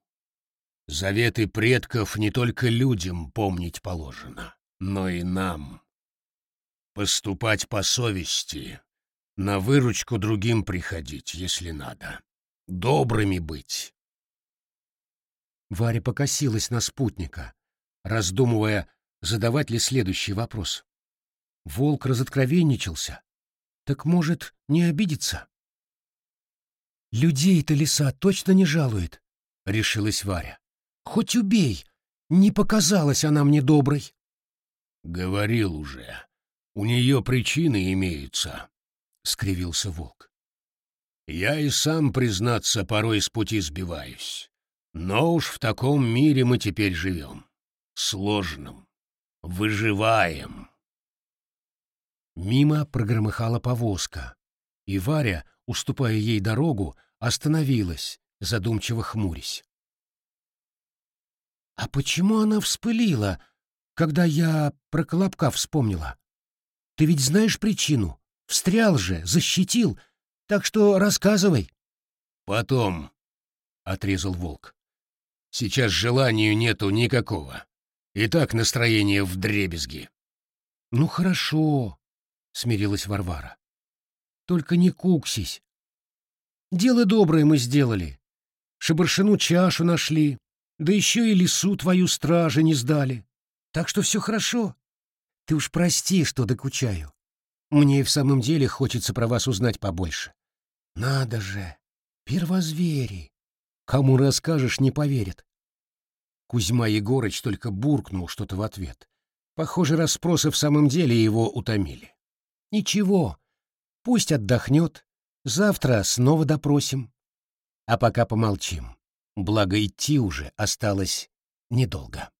Заветы предков не только людям помнить положено, но и нам. Поступать по совести, на выручку другим приходить, если надо, добрыми быть. Варя покосилась на спутника, раздумывая, задавать ли следующий вопрос. Волк разоткровенничался. Так, может, не обидеться? «Людей-то лиса точно не жалует», — решилась Варя. «Хоть убей, не показалась она мне доброй». «Говорил уже, у нее причины имеются», — скривился волк. «Я и сам, признаться, порой с пути сбиваюсь. Но уж в таком мире мы теперь живем. Сложном. Выживаем». Мимо прогромыхала повозка, и Варя, уступая ей дорогу, остановилась, задумчиво хмурясь. «А почему она вспылила, когда я про Колобка вспомнила? Ты ведь знаешь причину? Встрял же, защитил, так что рассказывай». «Потом», — отрезал волк. «Сейчас желанию нету никакого. И так настроение вдребезги». «Ну хорошо», — смирилась Варвара. «Только не куксись. Дело доброе мы сделали. Шабаршину чашу нашли, да еще и лесу твою стражи не сдали. Так что все хорошо. Ты уж прости, что докучаю. Мне и в самом деле хочется про вас узнать побольше. Надо же, первозвери. Кому расскажешь, не поверят. Кузьма Егорыч только буркнул что-то в ответ. Похоже, расспросы в самом деле его утомили. Ничего, пусть отдохнет, завтра снова допросим. А пока помолчим, благо идти уже осталось недолго.